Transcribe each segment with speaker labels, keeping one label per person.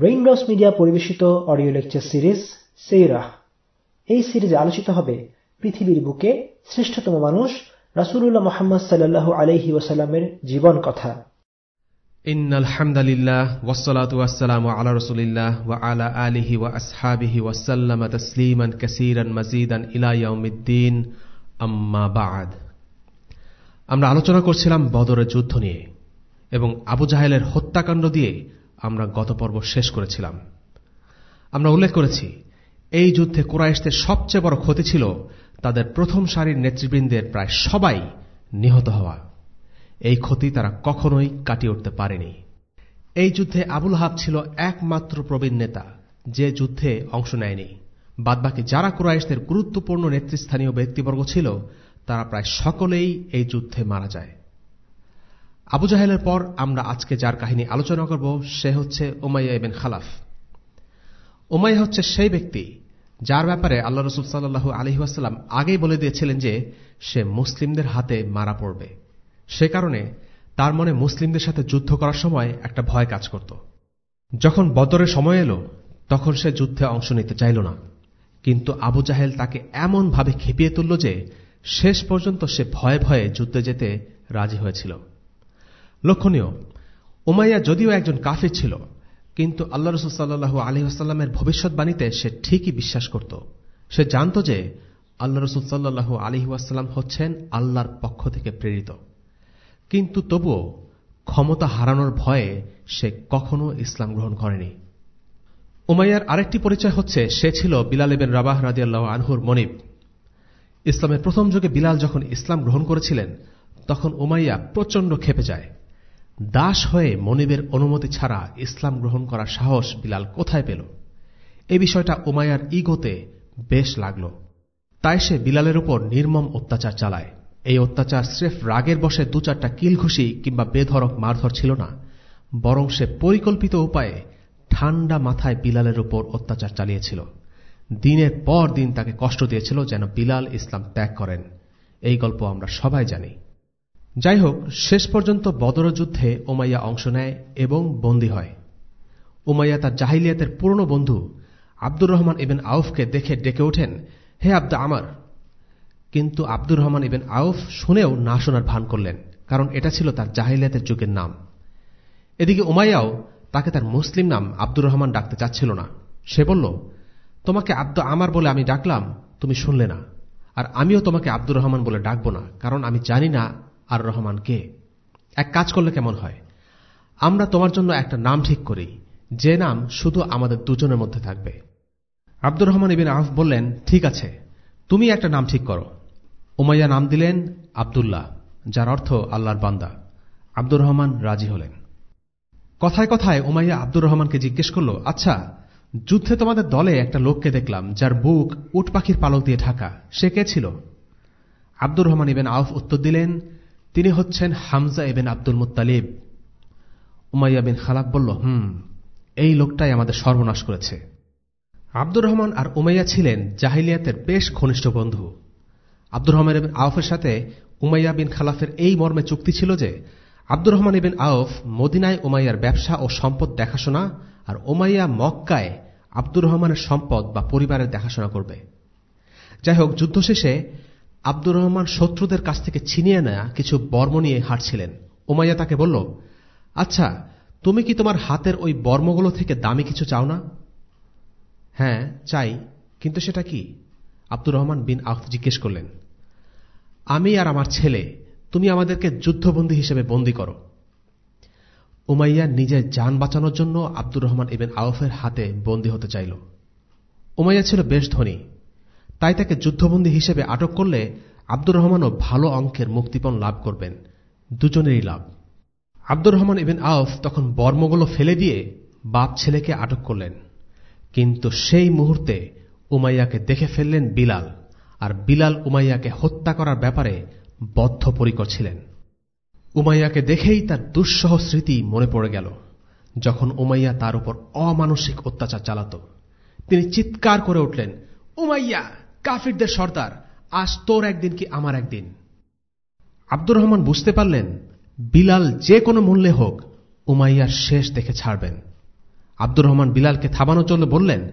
Speaker 1: Raindrops media পরিবেশিত audio lecture series সেইরাহ এই সিরিজে আলোচিত হবে পৃথিবীর বুকে শ্রেষ্ঠতম মানুষ রাসূলুল্লাহ মুহাম্মদ সাল্লাল্লাহু আলাইহি ওয়াসাল্লামের জীবন কথা
Speaker 2: إن الحمد لله والصلاة والسلام على رسول الله وعلى آله وأصحابه وسلم تسليما كثيرا مزيدا إلى يوم الدين أما بعد আমরা আলোচনা করছিলাম বদরের যুদ্ধ নিয়ে এবং আবু জাহেলের হত্যাকাণ্ড দিয়ে আমরা গত পর্ব শেষ করেছিলাম। আমরা উল্লেখ করেছি, এই যুদ্ধে কুরাইশদের সবচেয়ে বড় ক্ষতি ছিল তাদের প্রথম সারির নেতৃবৃন্দের প্রায় সবাই নিহত হওয়া। এই ক্ষতি তারা কখনোই কাটিয়ে উঠতে পারেনি। এই যুদ্ধে আবুল হাব ছিল একমাত্র প্রবীণ নেতা, যে যুদ্ধে অংশ নেয়নি। বাদবাকি যারা কুরাইশদের গুরুত্বপূর্ণ নেতৃস্থানীয় ব্যক্তিবর্গ ছিল, তারা প্রায় সকলেই এই যুদ্ধে মারা যায়। আবু জাহেলের পর আমরা আজকে যার কাহিনী আলোচনা করব, সে হচ্ছে ওমাইয়া ইবেন খালাফ। ওমাইয়া হচ্ছে সেই ব্যক্তি যার ব্যাপারে আল্লাহ রসুল সাল্লু আলহিহাস্লাম আগেই বলে দিয়েছিলেন যে, সে মুসলিমদের হাতে মারা পড়বে। সে কারণে তার মনে মুসলিমদের সাথে যুদ্ধ করার সময় একটা ভয় কাজ করত। যখন বদরের সময় এলো, তখন সে যুদ্ধে অংশ নিতে চাইল না। কিন্তু আবু জাহেল তাকে এমনভাবে খেপিয়ে তুলল যে, শেষ পর্যন্ত সে ভয়ে ভয়ে যুদ্ধে যেতে রাজি হয়েছিল। লক্ষণীয়। উমাইয়া যদিও একজন কাফির ছিল, কিন্তু আল্লাহ রসুল সাল্লু আলহিহাস্লামের ভবিষ্যৎবাণীতে সে ঠিকই বিশ্বাস করত। সে জানত যে আল্লাহ রসুল সাল্লু হচ্ছেন আল্লাহর পক্ষ থেকে প্রেরিত। কিন্তু তবুও ক্ষমতা হারানোর ভয়ে সে কখনো ইসলাম গ্রহণ করেনি। উমাইয়ার আরেকটি পরিচয় হচ্ছে, সে ছিল বিলাল এবেন রাবাহ রাজিয়াল্লাহ আনহুর মনিব। ইসলামের প্রথম যুগে বিলাল যখন ইসলাম গ্রহণ করেছিলেন, তখন উমাইয়া প্রচণ্ড খেপে যায়। দাস হয়ে মনিবের অনুমতি ছাড়া ইসলাম গ্রহণ করার সাহস বিলাল কোথায় পেল? এ বিষয়টা উমাইয়ার ইগোতে বেশ লাগল। তাই সে বিলালের উপর নির্মম অত্যাচার চালায়। এই অত্যাচার স্রেফ রাগের বসে দু চারটা কিলঘুষি কিংবা বেধরক মারধর ছিল না, বরং সে পরিকল্পিত উপায়ে ঠান্ডা মাথায় বিলালের উপর অত্যাচার চালিয়েছিল। দিনের পর দিন তাকে কষ্ট দিয়েছিল যেন বিলাল ইসলাম ত্যাগ করেন। এই গল্প আমরা সবাই জানি। যাই হোক শেষ পর্যন্ত বদর যুদ্ধে ওমাইয়া অংশ নেয় এবং বন্দী হয়। উমাইয়া তার জাহিলিয়াতের পুরনো বন্ধু আব্দুর রহমান ইবেন আউফকে দেখে ডেকে ওঠেন, হে আব্দা আমার। কিন্তু আব্দুর রহমান ইবেন আউফ শুনেও না শোনার ভান করলেন, কারণ এটা ছিল তার জাহিলিয়াতের যুগের নাম। এদিকে উমাইয়াও তাকে তার মুসলিম নাম আব্দুর রহমান ডাকতে চাচ্ছিল না। সে বলল, তোমাকে আব্দ আমার বলে আমি ডাকলাম, তুমি শুনলে না। আর আমিও তোমাকে আব্দুর রহমান বলে ডাকব না, কারণ আমি জানি না আর রহমান কে এক কাজ করলে কেমন হয়? আমরা তোমার জন্য একটা নাম ঠিক করি। যে নাম শুধু আমাদের দুজনের মধ্যে থাকবে। আব্দুর রহমান ইবিন আফ বললেন, ঠিক আছে, তুমি একটা নাম ঠিক করো। উমাইয়া নাম দিলেন আবদুল্লাহ, যার অর্থ আল্লাহর বান্দা। আব্দুর রহমান রাজি হলেন। কথায় কথায় উমাইয়া আব্দুর রহমানকে জিজ্ঞেস করল আচ্ছা যুদ্ধে তোমাদের দলে একটা লোককে দেখলাম, যার বুক উট পাখির পালক দিয়ে ঢাকা, সে কে ছিল? আব্দুর রহমান ইবেন আউফ উত্তর দিলেন তিনি হচ্ছেন Hamza ibn Abdul Muttalib Umayya bin Khalaf বলল, হুম, এই লোকটাই আমাদের সর্বনাশ করেছে। আব্দুর রহমান আর উমাইয়া ছিলেন জাহিলিয়াতের বেশ ঘনিষ্ঠ বন্ধু। আব্দুর রহমান ইবিন আউফের সাথে উমাইয়া বিন খালাফের এই মর্মে চুক্তি ছিল যে, আব্দুর রহমান ইবিন আউফ মদিনায় উমাইয়ার ব্যবসা ও সম্পদ দেখাশোনা আর ওমাইয়া মক্কায় আব্দুর রহমানের সম্পদ বা পরিবারের দেখাশোনা করবে। যাই হোক, যুদ্ধ শেষে আব্দুর রহমান শত্রুদের কাছ থেকে ছিনিয়ে নেয়া কিছু বর্ম নিয়ে হাঁটছিলেন। ওমাইয়া তাকে বলল আচ্ছা তুমি কি তোমার হাতের ওই বর্মগুলো থেকে দামি কিছু চাও না? হ্যাঁ চাই, কিন্তু সেটা কি? আব্দুর রহমান বিন আফ জিজ্ঞেস করলেন, আমি আর আমার ছেলে, তুমি আমাদেরকে যুদ্ধবন্দী হিসেবে বন্দী করো। উমাইয়া নিজের যান বাঁচানোর জন্য আব্দুর রহমান ইবেন আউফের হাতে বন্দী হতে চাইল। উমাইয়া ছিল বেশ ধনী তাই তাকে যুদ্ধবন্দী হিসেবে আটক করলে আব্দুর রহমানও ভালো অঙ্কের মুক্তিপণ লাভ করবেন। দুজনেরই লাভ। আব্দুর রহমান ইবেন আউফ তখন বর্মগুলো ফেলে দিয়ে বাপ ছেলেকে আটক করলেন। কিন্তু সেই মুহূর্তে উমাইয়াকে দেখে ফেললেন বিলাল আর বিলাল উমাইয়াকে হত্যা করার ব্যাপারে বদ্ধপরিকর ছিলেন। উমাইয়াকে দেখেই তার দুঃসহ স্মৃতি মনে পড়ে গেল, যখন উমাইয়া তার উপর অমানসিক অত্যাচার চালাত। তিনি চিৎকার করে উঠলেন, উমাইয়া! কাফিরদের সর্দার, আজ তোর একদিন কি আমার একদিন? আব্দুর রহমান বুঝতে পারলেন, বিলাল যে কোনো মূল্যে হোক, উমাইয়ার শেষ দেখে ছাড়বেন। আব্দুর রহমান বিলালকে থামানোর জন্য বললেন,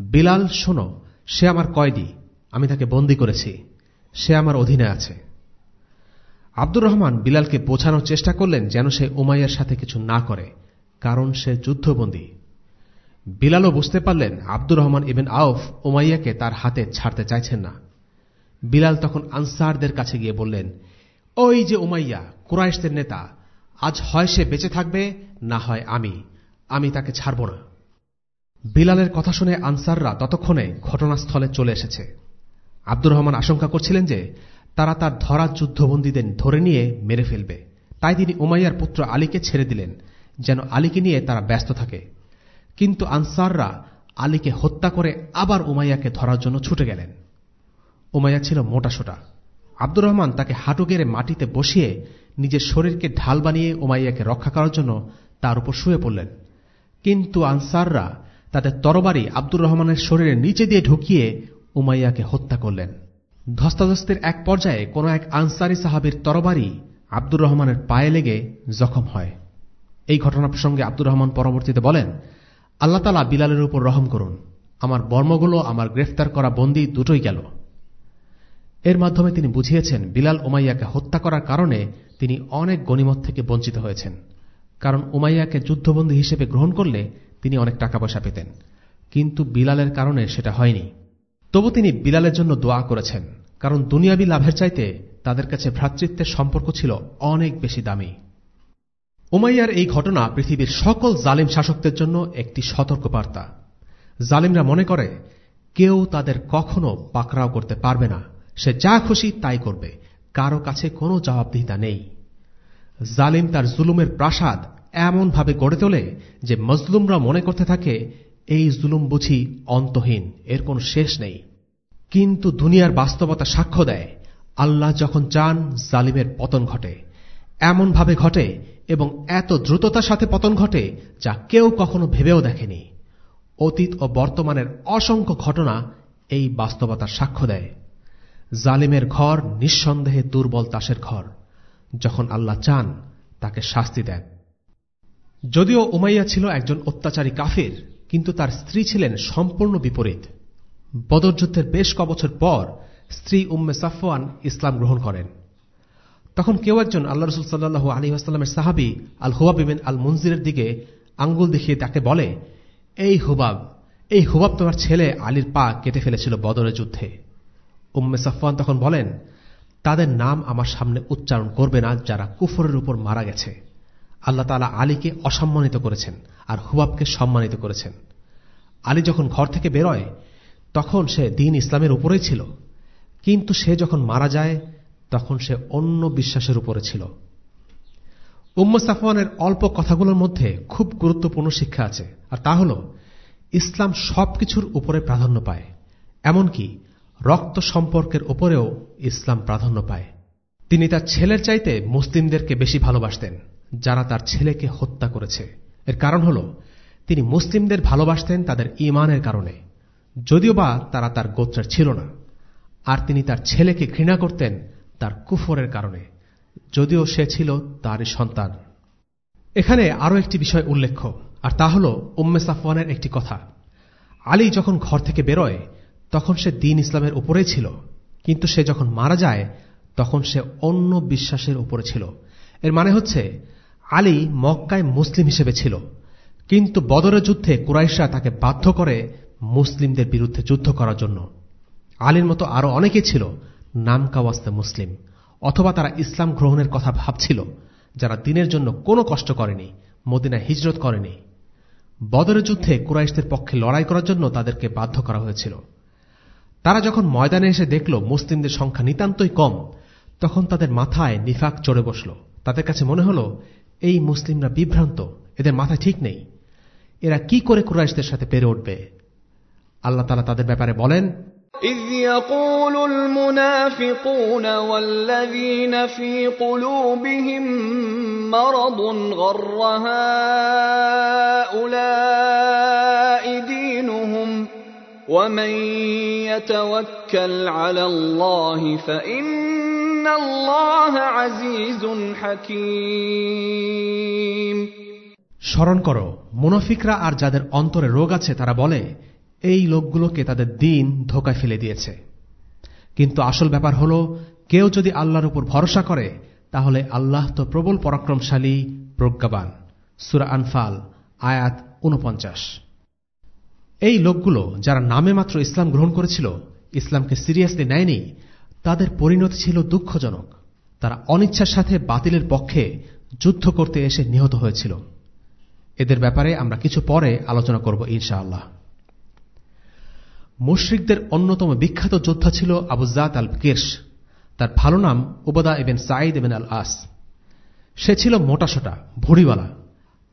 Speaker 2: বিলাল, শোনো, সে আমার কয়দি, আমি তাকে বন্দি করেছি, সে আমার অধীনে আছে। আব্দুর রহমান বিলালকে বোঝানোর চেষ্টা করলেন যেন সে উমাইয়ার সাথে কিছু না করে, কারণ সে যুদ্ধবন্দী। বিলালও বুঝতে পারলেন আব্দুর রহমান ইবেন আউফ উমাইয়াকে তার হাতে ছাড়তে চাইছেন না। বিলাল তখন আনসারদের কাছে গিয়ে বললেন, ওই যে উমাইয়া, কুরাইশদের নেতা, আজ হয় সে বেঁচে থাকবে, না হয় আমি। আমি তাকে ছাড়ব না। বিলালের কথা শুনে আনসাররা ততক্ষণে ঘটনাস্থলে চলে এসেছে। আব্দুর রহমান আশঙ্কা করছিলেন যে, তারা তার ধরা যুদ্ধবন্দীদের ধরে নিয়ে মেরে ফেলবে। তাই তিনি উমাইয়ার পুত্র আলীকে ছেড়ে দিলেন, যেন আলীকে নিয়ে তারা ব্যস্ত থাকে। কিন্তু আনসাররা আলীকে হত্যা করে আবার উমাইয়াকে ধরার জন্য ছুটে গেলেন। উমাইয়া ছিল মোটাসোটা আব্দুর রহমান তাকে হাঁটু গেড়ে মাটিতে বসিয়ে নিজের শরীরকে ঢাল বানিয়ে উমাইয়াকে রক্ষা করার জন্য তার উপর শুয়ে পড়লেন। কিন্তু আনসাররা তাদের তরবারি আব্দুর রহমানের শরীরের নিচে দিয়ে ঢুকিয়ে উমাইয়াকে হত্যা করলেন। ধস্তাধস্তির এক পর্যায়ে কোনো এক আনসারি সাহাবির তরবারি আব্দুর রহমানের পায়ে লেগে জখম হয়। এই ঘটনা প্রসঙ্গে আব্দুর রহমান পরবর্তীতে বলেন আল্লাহ তালা বিলালের উপর রহম করুন। আমার বর্মগুলো, আমার গ্রেফতার করা বন্দী দুটোই গেল। এর মাধ্যমে তিনি বুঝিয়েছেন, বিলাল উমাইয়াকে হত্যা করার কারণে তিনি অনেক গণিমত থেকে বঞ্চিত হয়েছেন। কারণ উমাইয়াকে যুদ্ধবন্দী হিসেবে গ্রহণ করলে তিনি অনেক টাকা পয়সা পেতেন। কিন্তু বিলালের কারণে সেটা হয়নি। তবু তিনি বিলালের জন্য দোয়া করেছেন, কারণ দুনিয়াবি লাভের চাইতে তাদের কাছে ভ্রাতৃত্বের সম্পর্ক ছিল অনেক বেশি দামি। উমাইয়ার এই ঘটনা পৃথিবীর সকল জালিম শাসকদের জন্য একটি সতর্কবার্তা। জালিমরা মনে করে, কেউ তাদের কখনো পাকড়াও করতে পারবে না। সে যা খুশি তাই করবে। কারও কাছে কোনো জবাবদিহিতা নেই। জালিম তার জুলুমের প্রাসাদ এমনভাবে গড়ে তোলে যে মজলুমরা মনে করতে থাকে, এই জুলুম বুঝি অন্তহীন, এর কোন শেষ নেই। কিন্তু দুনিয়ার বাস্তবতা সাক্ষ্য দেয়, আল্লাহ যখন চান জালিমের পতন ঘটে। এমনভাবে ঘটে এবং এত দ্রুততার সাথে পতন ঘটে যা কেউ কখনো ভেবেও দেখেনি। অতীত ও বর্তমানের অসংখ্য ঘটনা এই বাস্তবতার সাক্ষ্য দেয়। জালিমের ঘর নিঃসন্দেহে দুর্বল তাসের ঘর, যখন আল্লাহ চান তাকে শাস্তি দেন। যদিও উমাইয়া ছিল একজন অত্যাচারী কাফির, কিন্তু তার স্ত্রী ছিলেন সম্পূর্ণ বিপরীত। বদরযুদ্ধের বেশ কবছর পর স্ত্রী উম্মে সাফওয়ান ইসলাম গ্রহণ করেন। তখন কেউ একজন আল্লাহ রসুল সাল্লাহ আলী আসলামের সাহাবি আল হুবাব ইবেন আল মঞ্জিরের দিকে আঙ্গুল দেখিয়ে তাকে বলে, এই হুবাব এই হুবাব তোমার ছেলে আলীর পা কেটে ফেলেছিল বদরের যুদ্ধে। উম্মে সাফওয়ান তখন বলেন, তাদের নাম আমার সামনে উচ্চারণ করবে না যারা কুফরের উপর মারা গেছে। আল্লাহ তালা আলীকে অসম্মানিত করেছেন আর হুবাবকে সম্মানিত করেছেন। আলী যখন ঘর থেকে বেরোয়, তখন সে দিন ইসলামের উপরেই ছিল। কিন্তু সে যখন মারা যায় তখন সে অন্য বিশ্বাসের উপরে ছিল। উম্ম সাফওয়ানের অল্প কথাগুলোর মধ্যে খুব গুরুত্বপূর্ণ শিক্ষা আছে, আর তা হল, ইসলাম সবকিছুর উপরে প্রাধান্য পায়, এমনকি রক্ত সম্পর্কের উপরেও ইসলাম প্রাধান্য পায়। তিনি তার ছেলের চাইতে মুসলিমদেরকে বেশি ভালোবাসতেন, যারা তার ছেলেকে হত্যা করেছে। এর কারণ হল, তিনি মুসলিমদের ভালোবাসতেন তাদের ইমানের কারণে, যদিও বা তারা তার গোত্রের ছিল না, আর তিনি তার ছেলেকে ঘৃণা করতেন তার কুফরের কারণে, যদিও সে ছিল তারই সন্তান। এখানে আরও একটি বিষয় উল্লেখ্য, আর তা হল উম্মে সাফওয়ানের একটি কথা। আলী যখন ঘর থেকে বেরোয়, তখন সে দিন ইসলামের উপরেই ছিল। কিন্তু সে যখন মারা যায়, তখন সে অন্য বিশ্বাসের উপরে ছিল। এর মানে হচ্ছে, আলী মক্কায় মুসলিম হিসেবে ছিল। কিন্তু বদরের যুদ্ধে কুরাইশরা তাকে বাধ্য করে মুসলিমদের বিরুদ্ধে যুদ্ধ করার জন্য। আলীর মতো আরও অনেকে ছিল নামকাওয়াস্তে মুসলিম, অথবা তারা ইসলাম গ্রহণের কথা ভাবছিল, যারা দিনের জন্য কোনো কষ্ট করেনি মদিনা হিজরত করেনি। বদরের যুদ্ধে কুরাইশদের পক্ষে লড়াই করার জন্য তাদেরকে বাধ্য করা হয়েছিল। তারা যখন ময়দানে এসে দেখল মুসলিমদের সংখ্যা নিতান্তই কম, তখন তাদের মাথায় নিফাক চড়ে বসল। তাদের কাছে মনে হল, এই মুসলিমরা বিভ্রান্ত, এদের মাথায় ঠিক নেই। এরা কি করে কুরাইশদের সাথে পেরে উঠবে? আল্লাহ তালা তাদের ব্যাপারে বলেন
Speaker 3: إذ يقول المنافقون والذين في قلوبهم مرض غر هؤلاء دينهم ومن يتوكل على الله فإن الله عزيز حكيم
Speaker 2: স্মরণ করো মুনাফিকরা আর যাদের অন্তরে রোগ আছে তারা বলে এই লোকগুলোকে তাদের দিন ধোকায় ফেলে দিয়েছে। কিন্তু আসল ব্যাপার হল, কেউ যদি আল্লাহর উপর ভরসা করে, তাহলে আল্লাহ তো প্রবল পরাক্রমশালী, প্রজ্ঞাবান। সুরা আনফাল, আয়াত উনপঞ্চাশ এই লোকগুলো যারা নামে মাত্র ইসলাম গ্রহণ করেছিল, ইসলামকে সিরিয়াসলি নেয়নি, তাদের পরিণতি ছিল দুঃখজনক। তারা অনিচ্ছার সাথে বাতিলের পক্ষে যুদ্ধ করতে এসে নিহত হয়েছিল। এদের ব্যাপারে আমরা কিছু পরে আলোচনা করব ইনশাআল্লাহ। মুশ্রিকদের অন্যতম বিখ্যাত যোদ্ধা ছিল আবুজাত আল কির্স তার ভালো নাম উবদা এবেন সাইদ এবেন আল আস সে ছিল মোটাসোটা ভুড়িওয়ালা,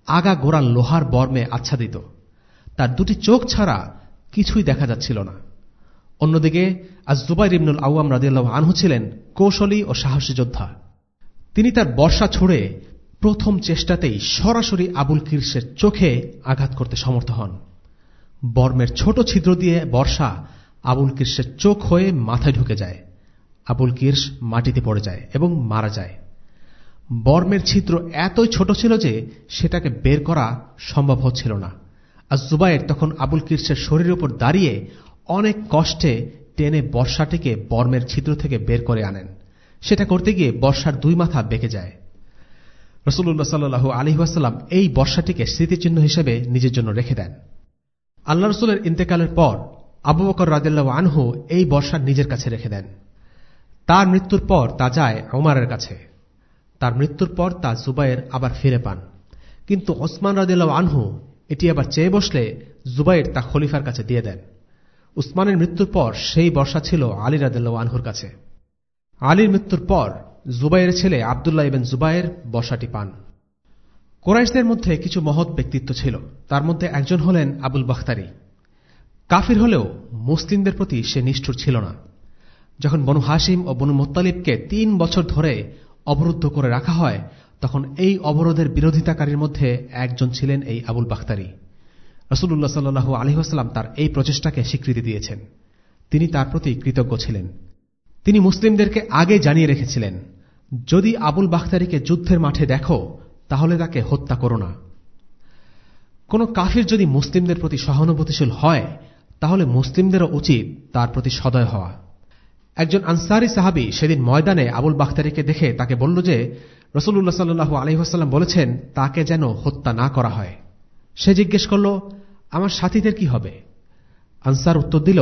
Speaker 2: আগা গোড়া লোহার বর্মে আচ্ছাদিত। তার দুটি চোখ ছাড়া কিছুই দেখা যাচ্ছিল না। অন্যদিকে আজ জুবাইর ইবনুল আউয়াম রাজিয়াল্লাহ আনহু ছিলেন কৌশলী ও সাহসী যোদ্ধা। তিনি তার বর্ষা ছুড়ে প্রথম চেষ্টাতেই সরাসরি আবুল কির্সের চোখে আঘাত করতে সমর্থ হন। বর্মের ছোট ছিদ্র দিয়ে বর্ষা আবুল কির্সের চোখ হয়ে মাথায় ঢুকে যায়। আবুল কির্স মাটিতে পড়ে যায় এবং মারা যায়। বর্মের ছিদ্র এতই ছোট ছিল যে সেটাকে বের করা সম্ভব হচ্ছিল না। আর জুবাইর তখন আবুল কির্সের শরীরের উপর দাঁড়িয়ে অনেক কষ্টে টেনে বর্ষাটিকে বর্মের ছিদ্র থেকে বের করে আনেন। সেটা করতে গিয়ে বর্ষার দুই মাথা বেঁকে যায়। রসুল্লাহ সাল্লু আলহিহাস্লাম এই বর্ষাটিকে স্মৃতিচিহ্ন হিসেবে নিজের জন্য রেখে দেন। আল্লাহ রসুলের ইন্তেকালের পর আবু বকর রাজিল্লাহ আনহু এই বর্ষা নিজের কাছে রেখে দেন। তার মৃত্যুর পর তা যায় ওমারের কাছে। তার মৃত্যুর পর তা জুবাইয়ের আবার ফিরে পান। কিন্তু ওসমান রাদিল্লাহ আনহু এটি আবার চেয়ে বসলে জুবাইর তা খলিফার কাছে দিয়ে দেন। উসমানের মৃত্যুর পর সেই বর্ষা ছিল আলী রাদিল্লাহ আনহুর কাছে। আলীর মৃত্যুর পর জুবাইয়ের ছেলে আবদুল্লাহ ইবেন জুবাইয়ের বর্ষাটি পান। কোরাইশদের মধ্যে কিছু মহৎ ব্যক্তিত্ব ছিল। তার মধ্যে একজন হলেন আবুল বাখতারি। কাফির হলেও মুসলিমদের প্রতি সে নিষ্ঠুর ছিল না। যখন বনু হাসিম ও বনু মোত্তালিবকে তিন বছর ধরে অবরুদ্ধ করে রাখা হয়, তখন এই অবরোধের বিরোধিতাকারীর মধ্যে একজন ছিলেন এই আবুল বাখতারি। রসুল্লাহ সাল্লু আলহিহাস্লাম তার এই প্রচেষ্টাকে স্বীকৃতি দিয়েছেন। তিনি তার প্রতি কৃতজ্ঞ ছিলেন। তিনি মুসলিমদেরকে আগে জানিয়ে রেখেছিলেন, যদি আবুল বাখতারিকে যুদ্ধের মাঠে দেখো তাহলে তাকে হত্যা করো না। কোন কাফির যদি মুসলিমদের প্রতি সহানুভূতিশীল হয়, তাহলে মুসলিমদেরও উচিত তার প্রতি সদয় হওয়া। একজন আনসারি সাহাবি সেদিন ময়দানে আবুল বাখতারিকে দেখে তাকে বলল যে রসুল্লাহ সাল্লু আলহিহাস্লাম বলেছেন, তাকে যেন হত্যা না করা হয়। সে জিজ্ঞেস করল, আমার সাথীদের কি হবে? আনসার উত্তর দিল,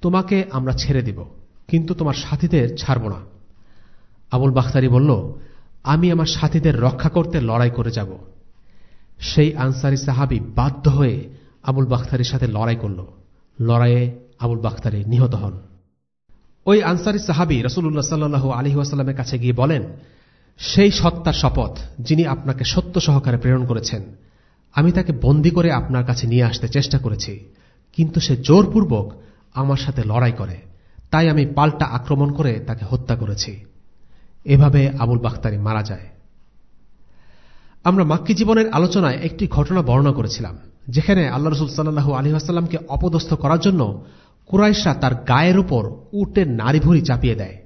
Speaker 2: তোমাকে আমরা ছেড়ে দিব, কিন্তু তোমার সাথীদের ছাড়ব না। আবুল বাখতারি বলল আমি আমার সাথীদের রক্ষা করতে লড়াই করে যাব। সেই আনসারি সাহাবি বাধ্য হয়ে আবুল বাখতারির সাথে লড়াই করল। লড়াইয়ে আবুল বাখতারি নিহত হন। ওই আনসারি সাহাবি রসুল্লাহ সাল্লু আলহি ওয়াসাল্লামের কাছে গিয়ে বলেন, সেই সত্তার শপথ যিনি আপনাকে সত্য সহকারে প্রেরণ করেছেন, আমি তাকে বন্দি করে আপনার কাছে নিয়ে আসতে চেষ্টা করেছি, কিন্তু সে জোরপূর্বক আমার সাথে লড়াই করে। তাই আমি পাল্টা আক্রমণ করে তাকে হত্যা করেছি। এভাবে আবুল বাখতারি মারা যায়। আমরা মাক্কি জীবনের আলোচনায় একটি ঘটনা বর্ণনা করেছিলাম, যেখানে আল্লাহ রসুল সাল্লাহু আলী আসাল্লামকে অপদস্থ করার জন্য কুরাইশা তার গায়ের উপর উটের নারী ভুরি চাপিয়ে দেয়।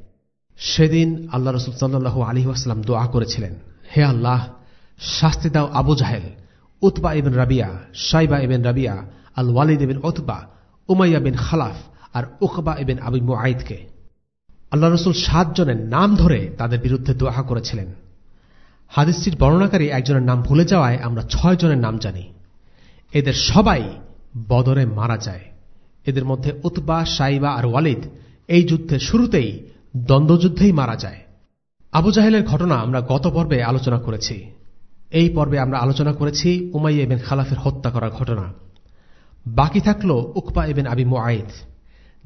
Speaker 2: সেদিন আল্লাহ রসুল সাল্লাহু আলী আসলাম দোয়া করেছিলেন, হে আল্লাহ, শাস্তি দাও আবু জাহেল, Utba ibn Rabia Shaiba ibn Rabia al Walid ibn Utba Umayya bin Khalaf আর উকবা ইবেন আবি মুআইদকে। আল্লাহ রসুল সাতজনের নাম ধরে তাদের বিরুদ্ধে দোয়া করেছিলেন। হাদিসটির বর্ণনাকারী একজনের নাম ভুলে যাওয়ায় আমরা ছয় জনের নাম জানি। এদের সবাই বদরে মারা যায়। এদের মধ্যে উতবা, সাইবা আর ওয়ালিদ এই যুদ্ধের শুরুতেই দ্বন্দ্বযুদ্ধেই মারা যায়। আবু জাহেলের ঘটনা আমরা গত পর্বে আলোচনা করেছি। এই পর্বে আমরা আলোচনা করেছি উমাই এবেন খালাফের হত্যা করার ঘটনা। বাকি থাকল উকবা এবেন আবি মোয়াইদ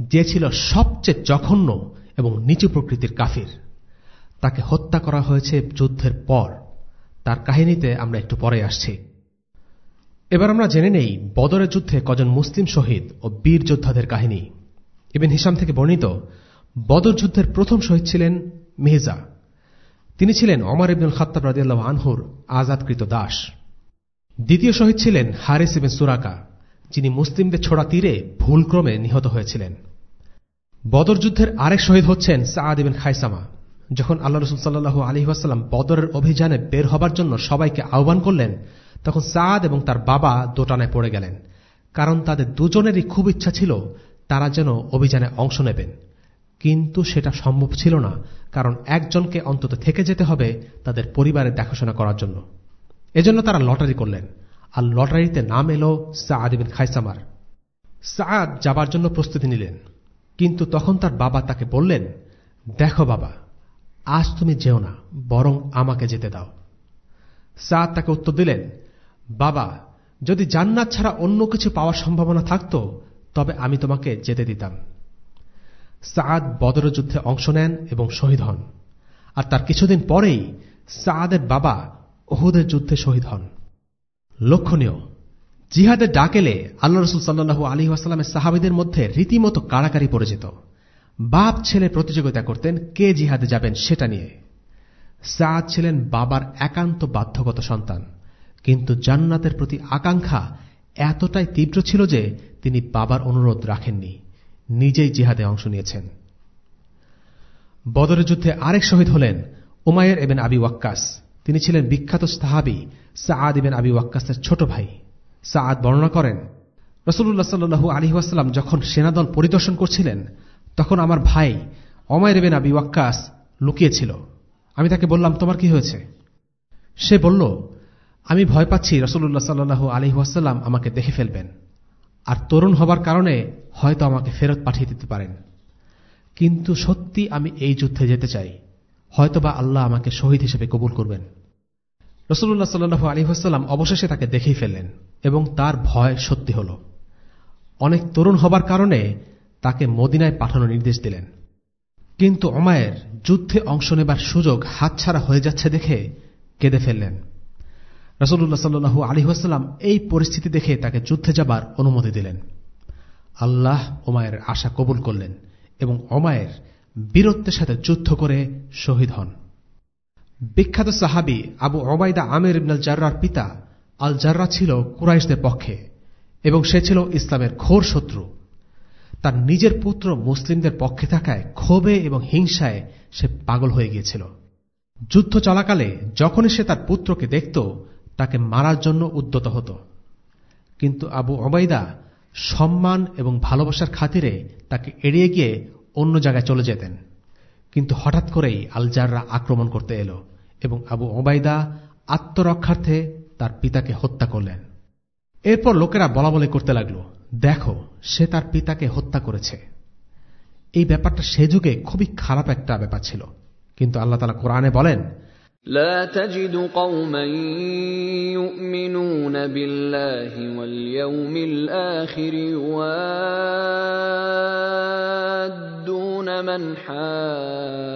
Speaker 2: যে ছিল সবচেয়ে জঘন্য এবং নিচু প্রকৃতির কাফির। তাকে হত্যা করা হয়েছে যুদ্ধের পর। তার কাহিনীতে আমরা একটু পরে আসছি। এবার আমরা জেনে নেই বদরের যুদ্ধে কজন মুসলিম শহীদ ও বীর যোদ্ধাদের কাহিনী। ইবেন হিসাম থেকে বর্ণিত, বদর যুদ্ধের প্রথম শহীদ ছিলেন মেহজা তিনি ছিলেন অমর ইবনুল খাত্তাব রাজিয়াল্লাহ আনহুর আজাদকৃত দাস। দ্বিতীয় শহীদ ছিলেন হারিস ইবেন সুরাকা, যিনি মুসলিমদের ছোড়া তীরে ভুলক্রমে নিহত হয়েছিলেন। বদর যুদ্ধের আরেক শহীদ হচ্ছেন সাদ ইবেন খাইসামা। যখন আল্লাহ রসুল সাল্লু আলী ওয়াসাল্লাম বদরের অভিযানে বের হবার জন্য সবাইকে আহ্বান করলেন, তখন সাদ এবং তার বাবা দোটানায় পড়ে গেলেন। কারণ তাদের দুজনেরই খুব ইচ্ছা ছিল তারা যেন অভিযানে অংশ নেবেন। কিন্তু সেটা সম্ভব ছিল না, কারণ একজনকে অন্তত থেকে যেতে হবে তাদের পরিবারের দেখাশোনা করার জন্য। এজন্য তারা লটারি করলেন, আর লটারিতে নাম এলো সাদ বিন খাইসামার। সাদ যাবার জন্য প্রস্তুতি নিলেন। কিন্তু তখন তার বাবা তাকে বললেন, দেখো বাবা, আজ তুমি যেও না, বরং আমাকে যেতে দাও। সাদ তাকে উত্তর দিলেন, বাবা, যদি জান্নাত ছাড়া অন্য কিছু পাওয়ার সম্ভাবনা থাকত, তবে আমি তোমাকে যেতে দিতাম। সাদ বদর যুদ্ধে অংশ নেন এবং শহীদ হন। আর তার কিছুদিন পরেই সাদের বাবা ওহুদের যুদ্ধে শহীদ হন। লক্ষণীয় জিহাদের ডাক এলে আল্লাহ রসুল সাল্লু আলী আসালামের সাহাবিদের মধ্যে রীতিমতো কাড়াকাড়ি পড়ে যেত। বাপ ছেলে প্রতিযোগিতা করতেন, কে জিহাদে যাবেন সেটা নিয়ে। সাদ ছিলেন বাবার একান্ত বাধ্যগত সন্তান, কিন্তু জান্নাতের প্রতি আকাঙ্ক্ষা এতটাই তীব্র ছিল যে তিনি বাবার অনুরোধ রাখেননি, নিজেই জিহাদে অংশ নিয়েছেন। বদরের যুদ্ধে আরেক শহীদ হলেন উমায়ের এবেন আবি ওয়াক্কাস। তিনি ছিলেন বিখ্যাত সাহাবি সাদ ইবেন আবি ওয়াক্কাসের ছোট ভাই। সাদ বর্ণনা করেন রসুল্লাহ সাল্লু আলী ওয়াসাল্লাম যখন সেনাদল পরিদর্শন করছিলেন, তখন আমার ভাই অমায়ের এবেন আবি ওয়াক্কাস লুকিয়েছিল। আমি তাকে বললাম, তোমার কি হয়েছে? সে বলল, আমি ভয় পাচ্ছি রসুল্লাহ সাল্লু আলী ওয়াসাল্লাম আমাকে দেখে ফেলবেন। আর তরুণ হবার কারণে হয়তো আমাকে ফেরত পাঠিয়ে দিতে পারেন। কিন্তু সত্যি আমি এই যুদ্ধে যেতে চাই। হয়তোবা আল্লাহ আমাকে শহীদ হিসেবে কবুল করবেন। রসুল্লাহ সাল্লু আলী হাসাল্লাম অবশেষে তাকে দেখেই ফেললেন এবং তার ভয় সত্যি হল। অনেক তরুণ হবার কারণে তাকে মদিনায় পাঠানোর নির্দেশ দিলেন। কিন্তু অমায়ের যুদ্ধে অংশ নেবার সুযোগ হাতছাড়া হয়ে যাচ্ছে দেখে কেঁদে ফেললেন। রসুল্লাহ সাল্লু আলী হাসাল্লাম এই পরিস্থিতি দেখে তাকে যুদ্ধে যাবার অনুমতি দিলেন। আল্লাহ ওমায়ের আশা কবুল করলেন এবং অমায়ের বীরত্বের সাথে যুদ্ধ করে শহীদ হন। বিখ্যাত সাহাবি আবু ওবায়দা আমের ইবনাল জার্রার পিতা আল জার্রা ছিল কুরাইশদের পক্ষে এবং সে ছিল ইসলামের ঘোর শত্রু। তার নিজের পুত্র মুসলিমদের পক্ষে থাকায় ক্ষোভে এবং হিংসায় সে পাগল হয়ে গিয়েছিল। যুদ্ধ চলাকালে যখনই সে তার পুত্রকে দেখত, তাকে মারার জন্য উদ্যত হতো। কিন্তু আবু ওবায়দা সম্মান এবং ভালোবাসার খাতিরে তাকে এড়িয়ে গিয়ে অন্য জায়গায় চলে যেতেন। কিন্তু হঠাৎ করেই আলজাররা আক্রমণ করতে এলো। এবং আবু ওবায়দা আত্মরক্ষার্থে তার পিতাকে হত্যা করলেন এরপর লোকেরা বলা বলে করতে লাগল দেখো সে তার পিতাকে হত্যা করেছে এই ব্যাপারটা সে যুগে খুবই খারাপ একটা ব্যাপার ছিল কিন্তু আল্লাহ তালা কোরআনে বলেন
Speaker 3: لا تجد قوما يؤمنون بالله واليوم الآخر يوادون من حاد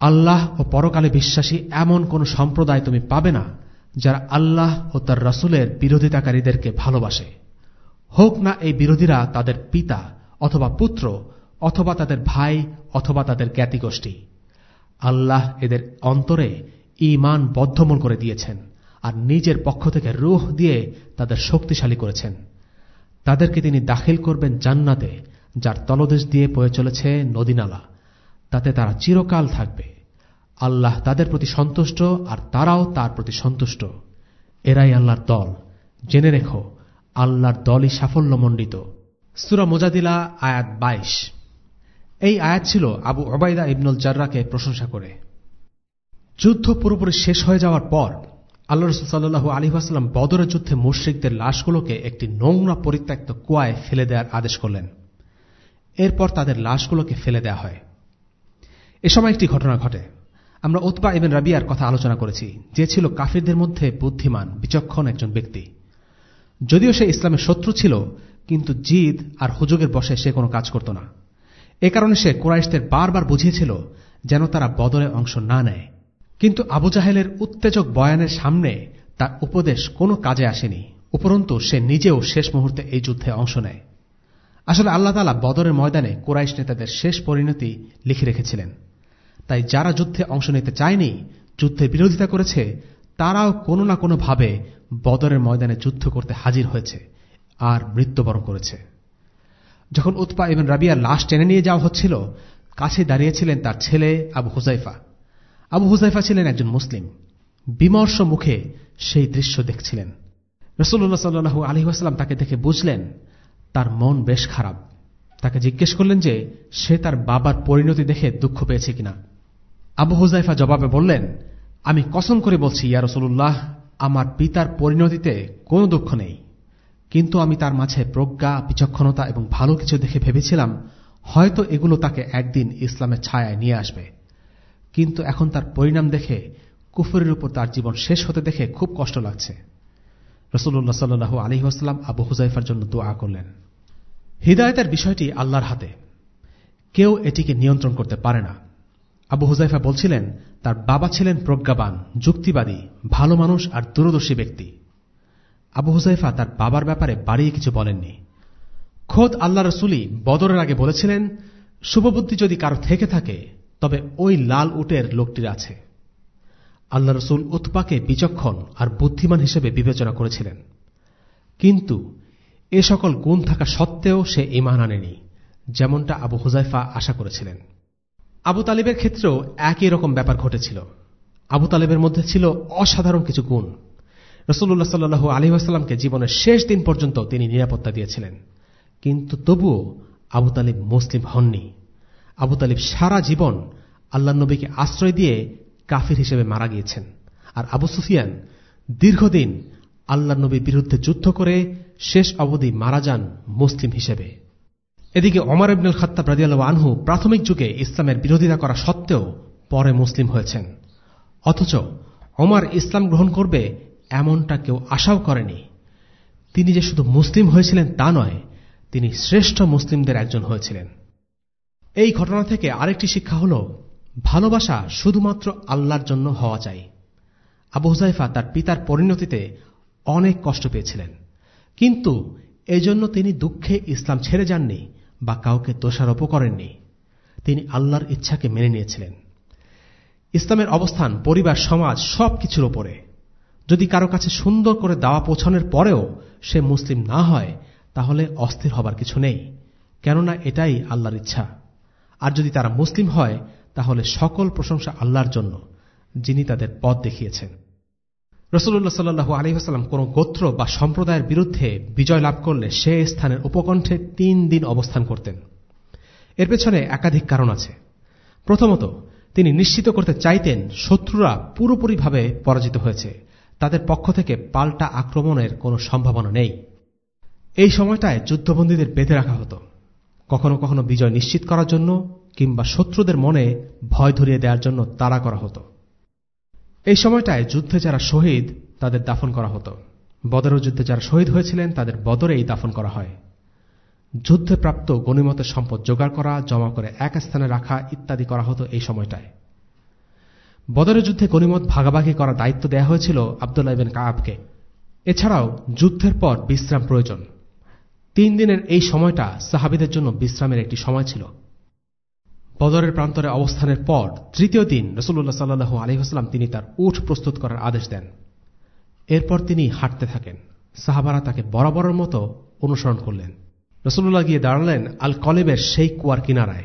Speaker 2: আল্লাহ ও পরকালে বিশ্বাসী এমন কোন সম্প্রদায় তুমি পাবে না, যারা আল্লাহ ও তার রসুলের বিরোধিতাকারীদেরকে ভালোবাসে। হোক না এই বিরোধীরা তাদের পিতা অথবা পুত্র, অথবা তাদের ভাই, অথবা তাদের জ্ঞাতিগোষ্ঠী। আল্লাহ এদের অন্তরে ইমান বদ্ধমূল করে দিয়েছেন আর নিজের পক্ষ থেকে রুহ দিয়ে তাদের শক্তিশালী করেছেন। তাদেরকে তিনি দাখিল করবেন জান্নাতে, যার তলদেশ দিয়ে বয়ে চলেছে নদীনালা। তাতে তারা চিরকাল থাকবে। আল্লাহ তাদের প্রতি সন্তুষ্ট আর তারাও তার প্রতি সন্তুষ্ট। এরাই আল্লাহর দল। জেনে রেখো, আল্লাহর দলই সাফল্যমণ্ডিত। সুরা মোজাদিলা আয়াত বাইশ। এই আয়াত ছিল আবু ওবায়দা ইবনুল জার্রাকে প্রশংসা করে। যুদ্ধ পুরোপুরি শেষ হয়ে যাওয়ার পর আল্লাহ আলী আসাল্লাম বদরের যুদ্ধে মুশ্রিকদের লাশগুলোকে একটি নোংরা পরিত্যক্ত কুয়ায় ফেলে দেওয়ার আদেশ করলেন। এরপর তাদের লাশগুলোকে ফেলে দেওয়া হয়। এ সময় একটি ঘটনা ঘটে। আমরা উৎপা ইবেন রাবিয়ার কথা আলোচনা করেছি, যে ছিল কাফিরদের মধ্যে বুদ্ধিমান, বিচক্ষণ একজন ব্যক্তি। যদিও সে ইসলামের শত্রু ছিল, কিন্তু জিদ আর হুজুগের বসে সে কোনো কাজ করত না। এ কারণে সে কোরাইশদের বারবার বুঝিয়েছিল যেন তারা বদলে অংশ না নেয়। কিন্তু আবু জাহেলের উত্তেজক বয়ানের সামনে তার উপদেশ কোনো কাজে আসেনি, উপরন্তু সে নিজেও শেষ মুহূর্তে এই যুদ্ধে অংশ নেয়। আসলে আল্লাহ তালা বদরের ময়দানে কোরাইশ নেতাদের শেষ পরিণতি লিখে রেখেছিলেন। তাই যারা যুদ্ধে অংশ নিতে চায়নি, যুদ্ধে বিরোধিতা করেছে, তারাও কোনো না কোনো ভাবে বদরের ময়দানে যুদ্ধ করতে হাজির হয়েছে আর মৃত্যুবরণ করেছে। যখন উৎপা এবং রাবিয়ার লাশ টেনে নিয়ে যাওয়া হচ্ছিল, কাছে দাঁড়িয়েছিলেন তার ছেলে আবু হুজাইফা। আবু হুজাইফা ছিলেন একজন মুসলিম। বিমর্ষ মুখে সেই দৃশ্য দেখছিলেন। রসুল্লাহ সাল্লু আলী আসালাম তাকে দেখে বুঝলেন, তার মন বেশ খারাপ। তাকে জিজ্ঞেস করলেন যে, সে তার বাবার পরিণতি দেখে দুঃখ পেয়েছে কিনা? আবু হুজাইফা জবাবে বললেন, আমি কসম করে বলছি, ইয়া রসুল্লাহ আমার পিতার পরিণতিতে কোনো দুঃখ নেই। কিন্তু আমি তার মাঝে প্রজ্ঞা, বিচক্ষণতা এবং ভালো কিছু দেখে ভেবেছিলাম, হয়তো এগুলো তাকে একদিন ইসলামের ছায়ায় নিয়ে আসবে। কিন্তু এখন তার পরিণাম দেখে, কুফরের উপর তার জীবন শেষ হতে দেখে খুব কষ্ট লাগছে। রসুল্লাহ সাল্লু আলী আসলাম আবু হুজাইফার জন্য দোয়া করলেন। হৃদায়তের বিষয়টি আল্লাহর হাতে। কেউ এটিকে নিয়ন্ত্রণ করতে পারে না। আবু হুজাইফা বলছিলেন, তার বাবা ছিলেন প্রজ্ঞাবান, যুক্তিবাদী, ভালো মানুষ আর দূরদর্শী ব্যক্তি। আবু হুজাইফা তার বাবার ব্যাপারে বাড়িয়ে কিছু বলেননি। খোদ আল্লাহ রসুলি বদরের আগে বলেছিলেন, শুভবুদ্ধি যদি কারও থেকে থাকে, তবে ওই লাল উটের লোকটির আছে। আল্লাহ রসুল উৎপাকে বিচক্ষণ আর বুদ্ধিমান হিসেবে বিবেচনা করেছিলেন। কিন্তু এ সকল গুণ থাকা সত্ত্বেও সে ইমান আনেনি, যেমনটা আবু হুজাইফা আশা করেছিলেন। আবু তালিবের ক্ষেত্রেও একই রকম ব্যাপার ঘটেছিল। আবু তালেবের মধ্যে ছিল অসাধারণ কিছু গুণ। রসুল্লাহ সাল্লু আলী আসাল্লামকে জীবনের শেষ দিন পর্যন্ত তিনি নিরাপত্তা দিয়েছিলেন। কিন্তু তবুও আবু তালিব মুসলিম হননি। আবু তালিব সারা জীবন আল্লাহ নবীকে আশ্রয় দিয়ে কাফির হিসেবে মারা গিয়েছেন। আর আবু সুফিয়ান দীর্ঘদিন আল্লাহ নবীর বিরুদ্ধে যুদ্ধ করে শেষ অবধি মারা যান মুসলিম হিসেবে। এদিকে অমর ইবনুল খাত্তাব রাজিয়াল আনহু প্রাথমিক যুগে ইসলামের বিরোধিতা করা সত্ত্বেও পরে মুসলিম হয়েছেন। অথচ অমর ইসলাম গ্রহণ করবে এমনটা কেউ আশাও করেনি। তিনি যে শুধু মুসলিম হয়েছিলেন তা নয়, তিনি শ্রেষ্ঠ মুসলিমদের একজন হয়েছিলেন। এই ঘটনা থেকে আরেকটি শিক্ষা হল, ভালোবাসা শুধুমাত্র আল্লাহর জন্য হওয়া চাই। আবু হুজাইফা তার পিতার পরিণতিতে অনেক কষ্ট পেয়েছিলেন। কিন্তু এজন্য তিনি দুঃখে ইসলাম ছেড়ে যাননি বা কাউকে দোষারোপ করেননি। তিনি আল্লাহর ইচ্ছাকে মেনে নিয়েছিলেন। ইসলামের অবস্থান, পরিবার, সমাজ সব কিছুর ওপরে। যদি কারও কাছে সুন্দর করে দাওয়া পৌঁছানোর পরেও সে মুসলিম না হয়, তাহলে অস্থির হবার কিছু নেই। কেননা এটাই আল্লাহর ইচ্ছা। আর যদি তারা মুসলিম হয়, তাহলে সকল প্রশংসা আল্লাহর জন্য, যিনি তাদের পথ দেখিয়েছেন। রসুল্লাহ সাল্লু আলহিহাস্লাম কোন গোত্র বা সম্প্রদায়ের বিরুদ্ধে বিজয় লাভ করলে সে স্থানের উপকণ্ঠে তিন দিন অবস্থান করতেন। এর পেছনে একাধিক কারণ আছে। প্রথমত, তিনি নিশ্চিত করতে চাইতেন শত্রুরা পুরোপুরিভাবে পরাজিত হয়েছে। তাদের পক্ষ থেকে পাল্টা আক্রমণের কোনো সম্ভাবনা নেই। এই সময়টায় যুদ্ধবন্দীদের বেঁধে রাখা হতো। কখনো কখনো বিজয় নিশ্চিত করার জন্য কিংবা শত্রুদের মনে ভয় ধরিয়ে দেওয়ার জন্য তাড়া করা হতো। এই সময়টায় যুদ্ধে যারা শহীদ, তাদের দাফন করা হতো। বদর যুদ্ধে যারা শহীদ হয়েছিলেন, তাদের বদরেই দাফন করা হয়। যুদ্ধে প্রাপ্ত গণিমতের সম্পদ জোগাড় করা, জমা করে এক স্থানে রাখা ইত্যাদি করা হতো এই সময়টায়। বদরের যুদ্ধে গণিমত ভাগাভাগি করার দায়িত্ব দেওয়া হয়েছিল আবদুল্লাহ বিন কাবকে এছাড়াও যুদ্ধের পর বিশ্রাম প্রয়োজন। তিন দিনের এই সময়টা সাহাবিদের জন্য বিশ্রামের একটি সময় ছিল। বদরের প্রান্তরে অবস্থানের পর তৃতীয় দিন রসুল্লাহ সাল্লু আলহিহাস্লাম তিনি তার উঠ প্রস্তুত করার আদেশ দেন। এরপর তিনি হাঁটতে থাকেন। সাহাবারা তাকে বরাবরের মতো অনুসরণ করলেন। রসুল্লাহ গিয়ে দাঁড়ালেন আল কলেবের সেই কুয়ার কিনারায়।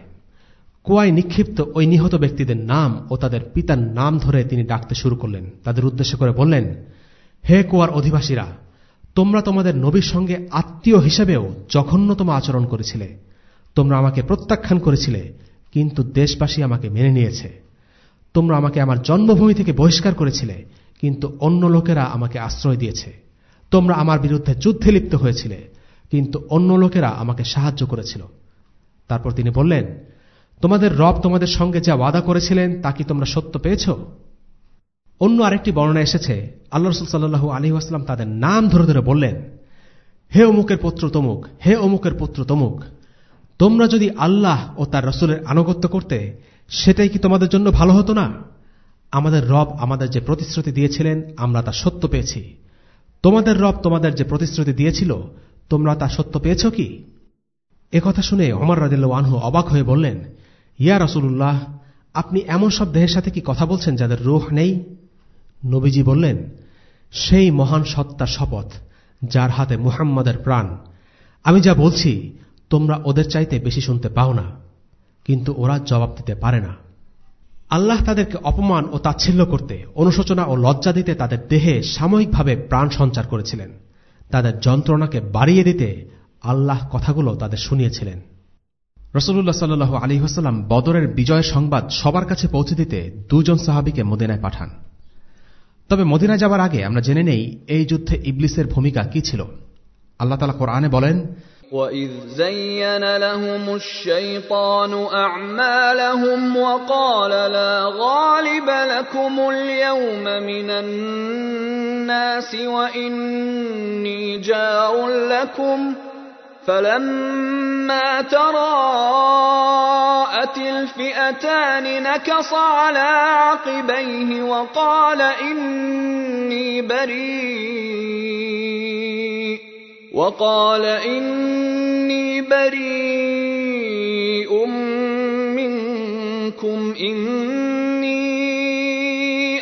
Speaker 2: কুয়ায় নিক্ষিপ্ত ওই নিহত ব্যক্তিদের নাম ও তাদের পিতার নাম ধরে তিনি ডাকতে শুরু করলেন। তাদের উদ্দেশ্য করে বললেন, হে কুয়ার অধিবাসীরা, তোমরা তোমাদের নবীর সঙ্গে আত্মীয় হিসেবেও জঘন্যতম আচরণ করেছিলে। তোমরা আমাকে প্রত্যাখ্যান করেছিলে কিন্তু দেশবাসী আমাকে মেনে নিয়েছে। তোমরা আমাকে আমার জন্মভূমি থেকে বহিষ্কার করেছিলে, কিন্তু অন্য লোকেরা আমাকে আশ্রয় দিয়েছে। তোমরা আমার বিরুদ্ধে যুদ্ধে লিপ্ত হয়েছিলে, কিন্তু অন্য লোকেরা আমাকে সাহায্য করেছিল। তারপর তিনি বললেন, তোমাদের রব তোমাদের সঙ্গে যা ওয়াদা করেছিলেন, তা কি তোমরা সত্য পেয়েছ? অন্য আরেকটি বর্ণনা এসেছে। আল্লাহ রসুল সাল্লু আলী আসলাম তাদের নাম ধরে ধরে বললেন, হে অমুকের পুত্র তমুক, হে অমুকের পুত্র তমুক। তোমরা যদি আল্লাহ ও তার রসুলের আনুগত্য করতে, সেটাই কি তোমাদের জন্য ভালো হতো না? আমাদের রব আমাদের যে প্রতিশ্রুতি দিয়েছিলেন, আমরা তা সত্য পেয়েছি। তোমাদের রব তোমাদের যে প্রতিশ্রুতি দিয়েছিল, তোমরা তা সত্য পেয়েছ কি? কথা শুনে অমর রাদিল্লা আনহু অবাক হয়ে বললেন, ইয়া রসুল্লাহ আপনি এমন সব দেহের সাথে কি কথা বলছেন যাদের রোহ নেই? নবীজি বললেন, সেই মহান সত্তার শপথ, যার হাতে মুহাম্মাদের প্রাণ। আমি যা বলছি তোমরা ওদের চাইতে বেশি শুনতে পাও না, কিন্তু ওরা জবাব দিতে পারে না। আল্লাহ তাদেরকে অপমান ও তাচ্ছিল্য করতে, অনুশোচনা ও লজ্জা দিতে তাদের দেহে সাময়িকভাবে প্রাণ সঞ্চার করেছিলেন। তাদের যন্ত্রণাকে বাড়িয়ে দিতে আল্লাহ কথাগুলো তাদের শুনিয়েছিলেন। রসুল্লাহ সাল্লু আলী হাসাল্লাম বদরের বিজয় সংবাদ সবার কাছে পৌঁছে দিতে দুজন সাহাবিকে মদিনায় পাঠান। তবে মদিনায় যাবার আগে আমরা জেনে নেই, এই যুদ্ধে ইবলিসের ভূমিকা কি ছিল। আল্লাহ তালা কোরআনে বলেন
Speaker 3: وَإِذْ زَيَّنَ لَهُمُ الشَّيْطَانُ أَعْمَالَهُمْ وَقَالَ لَا غَالِبَ لَكُمُ الْيَوْمَ مِنَ النَّاسِ وَإِنِّي جَارٌ لَكُمْ فَلَمَّا تَرَاءَتِ الْفِئَتَانِ نَكَصَ عَلَى عَقِبَيْهِ وَقَالَ إِنِّي بَرِيءٌ وقال إني بريء منكم إني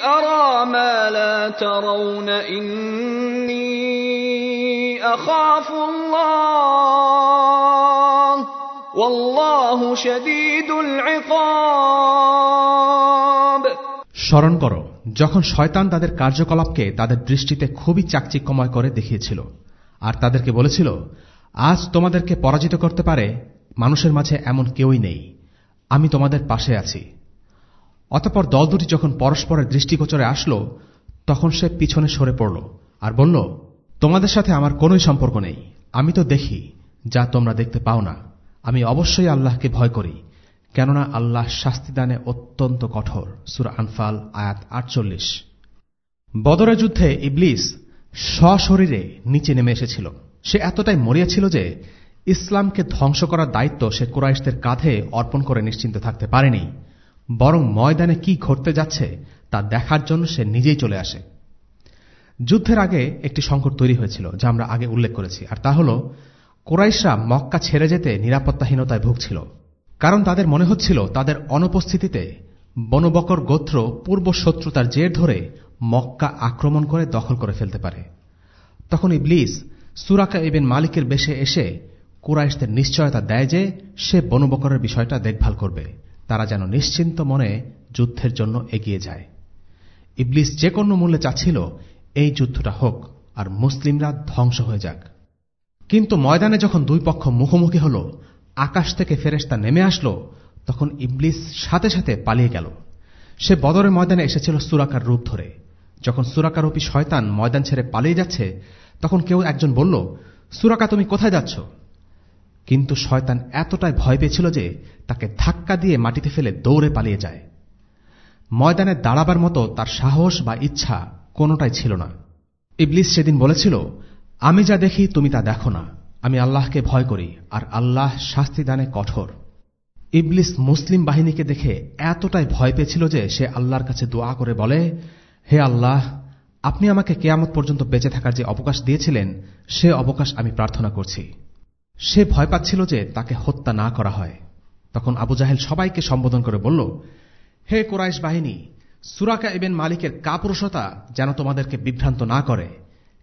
Speaker 3: أرى ما لا ترون إني أخاف الله والله شديد العقاب
Speaker 2: স্মরণ করো যখন শয়তান তাদের কার্যকলাপকে তাদের দৃষ্টিতে খুবই চাকচিক্যময় করে দেখিয়েছিল আর তাদেরকে বলেছিল, আজ তোমাদেরকে পরাজিত করতে পারে, মানুষের মাঝে এমন কেউই নেই। আমি তোমাদের পাশে আছি। অতপর দল দুটি যখন পরস্পরের দৃষ্টিগোচরে আসলো, তখন সে পিছনে সরে পড়ল আর বলল, তোমাদের সাথে আমার কোনোই সম্পর্ক নেই। আমি তো দেখি, যা তোমরা দেখতে পাও না। আমি অবশ্যই আল্লাহকে ভয় করি, কেননা আল্লাহ শাস্তিদানে অত্যন্ত কঠোর। সুর আনফাল, আয়াত আটচল্লিশ। বদরের যুদ্ধে ইবলিস সশরীরে নিচে নেমে এসেছিল। সে এতটাই মরিয়াছিল যে ইসলামকে ধ্বংস করার দায়িত্ব সে কুরাইশদের কাঁধে অর্পণ করে নিশ্চিন্ত থাকতে পারেনি। বরং ময়দানে কি ঘটতে যাচ্ছে তা দেখার জন্য সে নিজেই চলে আসে। যুদ্ধের আগে একটি সংকট তৈরি হয়েছিল, যা আমরা আগে উল্লেখ করেছি, আর তা হল, কোরাইশরা মক্কা ছেড়ে যেতে নিরাপত্তাহীনতায় ভুগছিল। কারণ তাদের মনে হচ্ছিল তাদের অনুপস্থিতিতে বনবকর গোত্র পূর্ব শত্রুতার জের ধরে মক্কা আক্রমণ করে দখল করে ফেলতে পারে। তখন ইবলিস সুরাকা এবেন মালিকের বেশে এসে কুরাইশদের নিশ্চয়তা দেয় যে সে বনবকরের বিষয়টা দেখভাল করবে। তারা যেন নিশ্চিন্ত মনে যুদ্ধের জন্য এগিয়ে যায়। ইবলিস যে কোনো মূল্যে চাচ্ছিল, এই যুদ্ধটা হোক আর মুসলিমরা ধ্বংস হয়ে যাক। কিন্তু ময়দানে যখন দুই পক্ষ মুখোমুখি হল, আকাশ থেকে ফেরেস্তা নেমে আসলো, তখন ইবলিস সাথে সাথে পালিয়ে গেল। সে বদরের ময়দানে এসেছিল সুরাকার রূপ ধরে। যখন সুরাকারূপী শয়তান ময়দান ছেড়ে পালিয়ে যাচ্ছে, তখন কেউ একজন বলল, সুরাকা, তুমি কোথায় যাচ্ছ? কিন্তু শয়তান এতটাই ভয় পেয়েছিল যে তাকে ধাক্কা দিয়ে মাটিতে ফেলে দৌড়ে পালিয়ে যায়। ময়দানে দাঁড়াবার মতো তার সাহস বা ইচ্ছা কোনোটাই ছিল না। ইবলিস সেদিন বলেছিল, আমি যা দেখি তুমি তা দেখো না। আমি আল্লাহকে ভয় করি, আর আল্লাহ শাস্তিদানে কঠোর। ইবলিস মুসলিম বাহিনীকে দেখে এতটাই ভয় পেয়েছিল যে সে আল্লাহর কাছে দোয়া করে বলে হে আল্লাহ, আপনি আমাকে কেয়ামত পর্যন্ত বেঁচে থাকার যে অবকাশ দিয়েছিলেন, সে অবকাশ আমি প্রার্থনা করছি। সে ভয় পাচ্ছিল যে তাকে হত্যা না করা হয়। তখন আবু জাহেল সবাইকে সম্বোধন করে বলল, হে কোরাইশ বাহিনী সুরাকা এবেন মালিকের কাপুরুষতা যেন তোমাদেরকে বিভ্রান্ত না করে,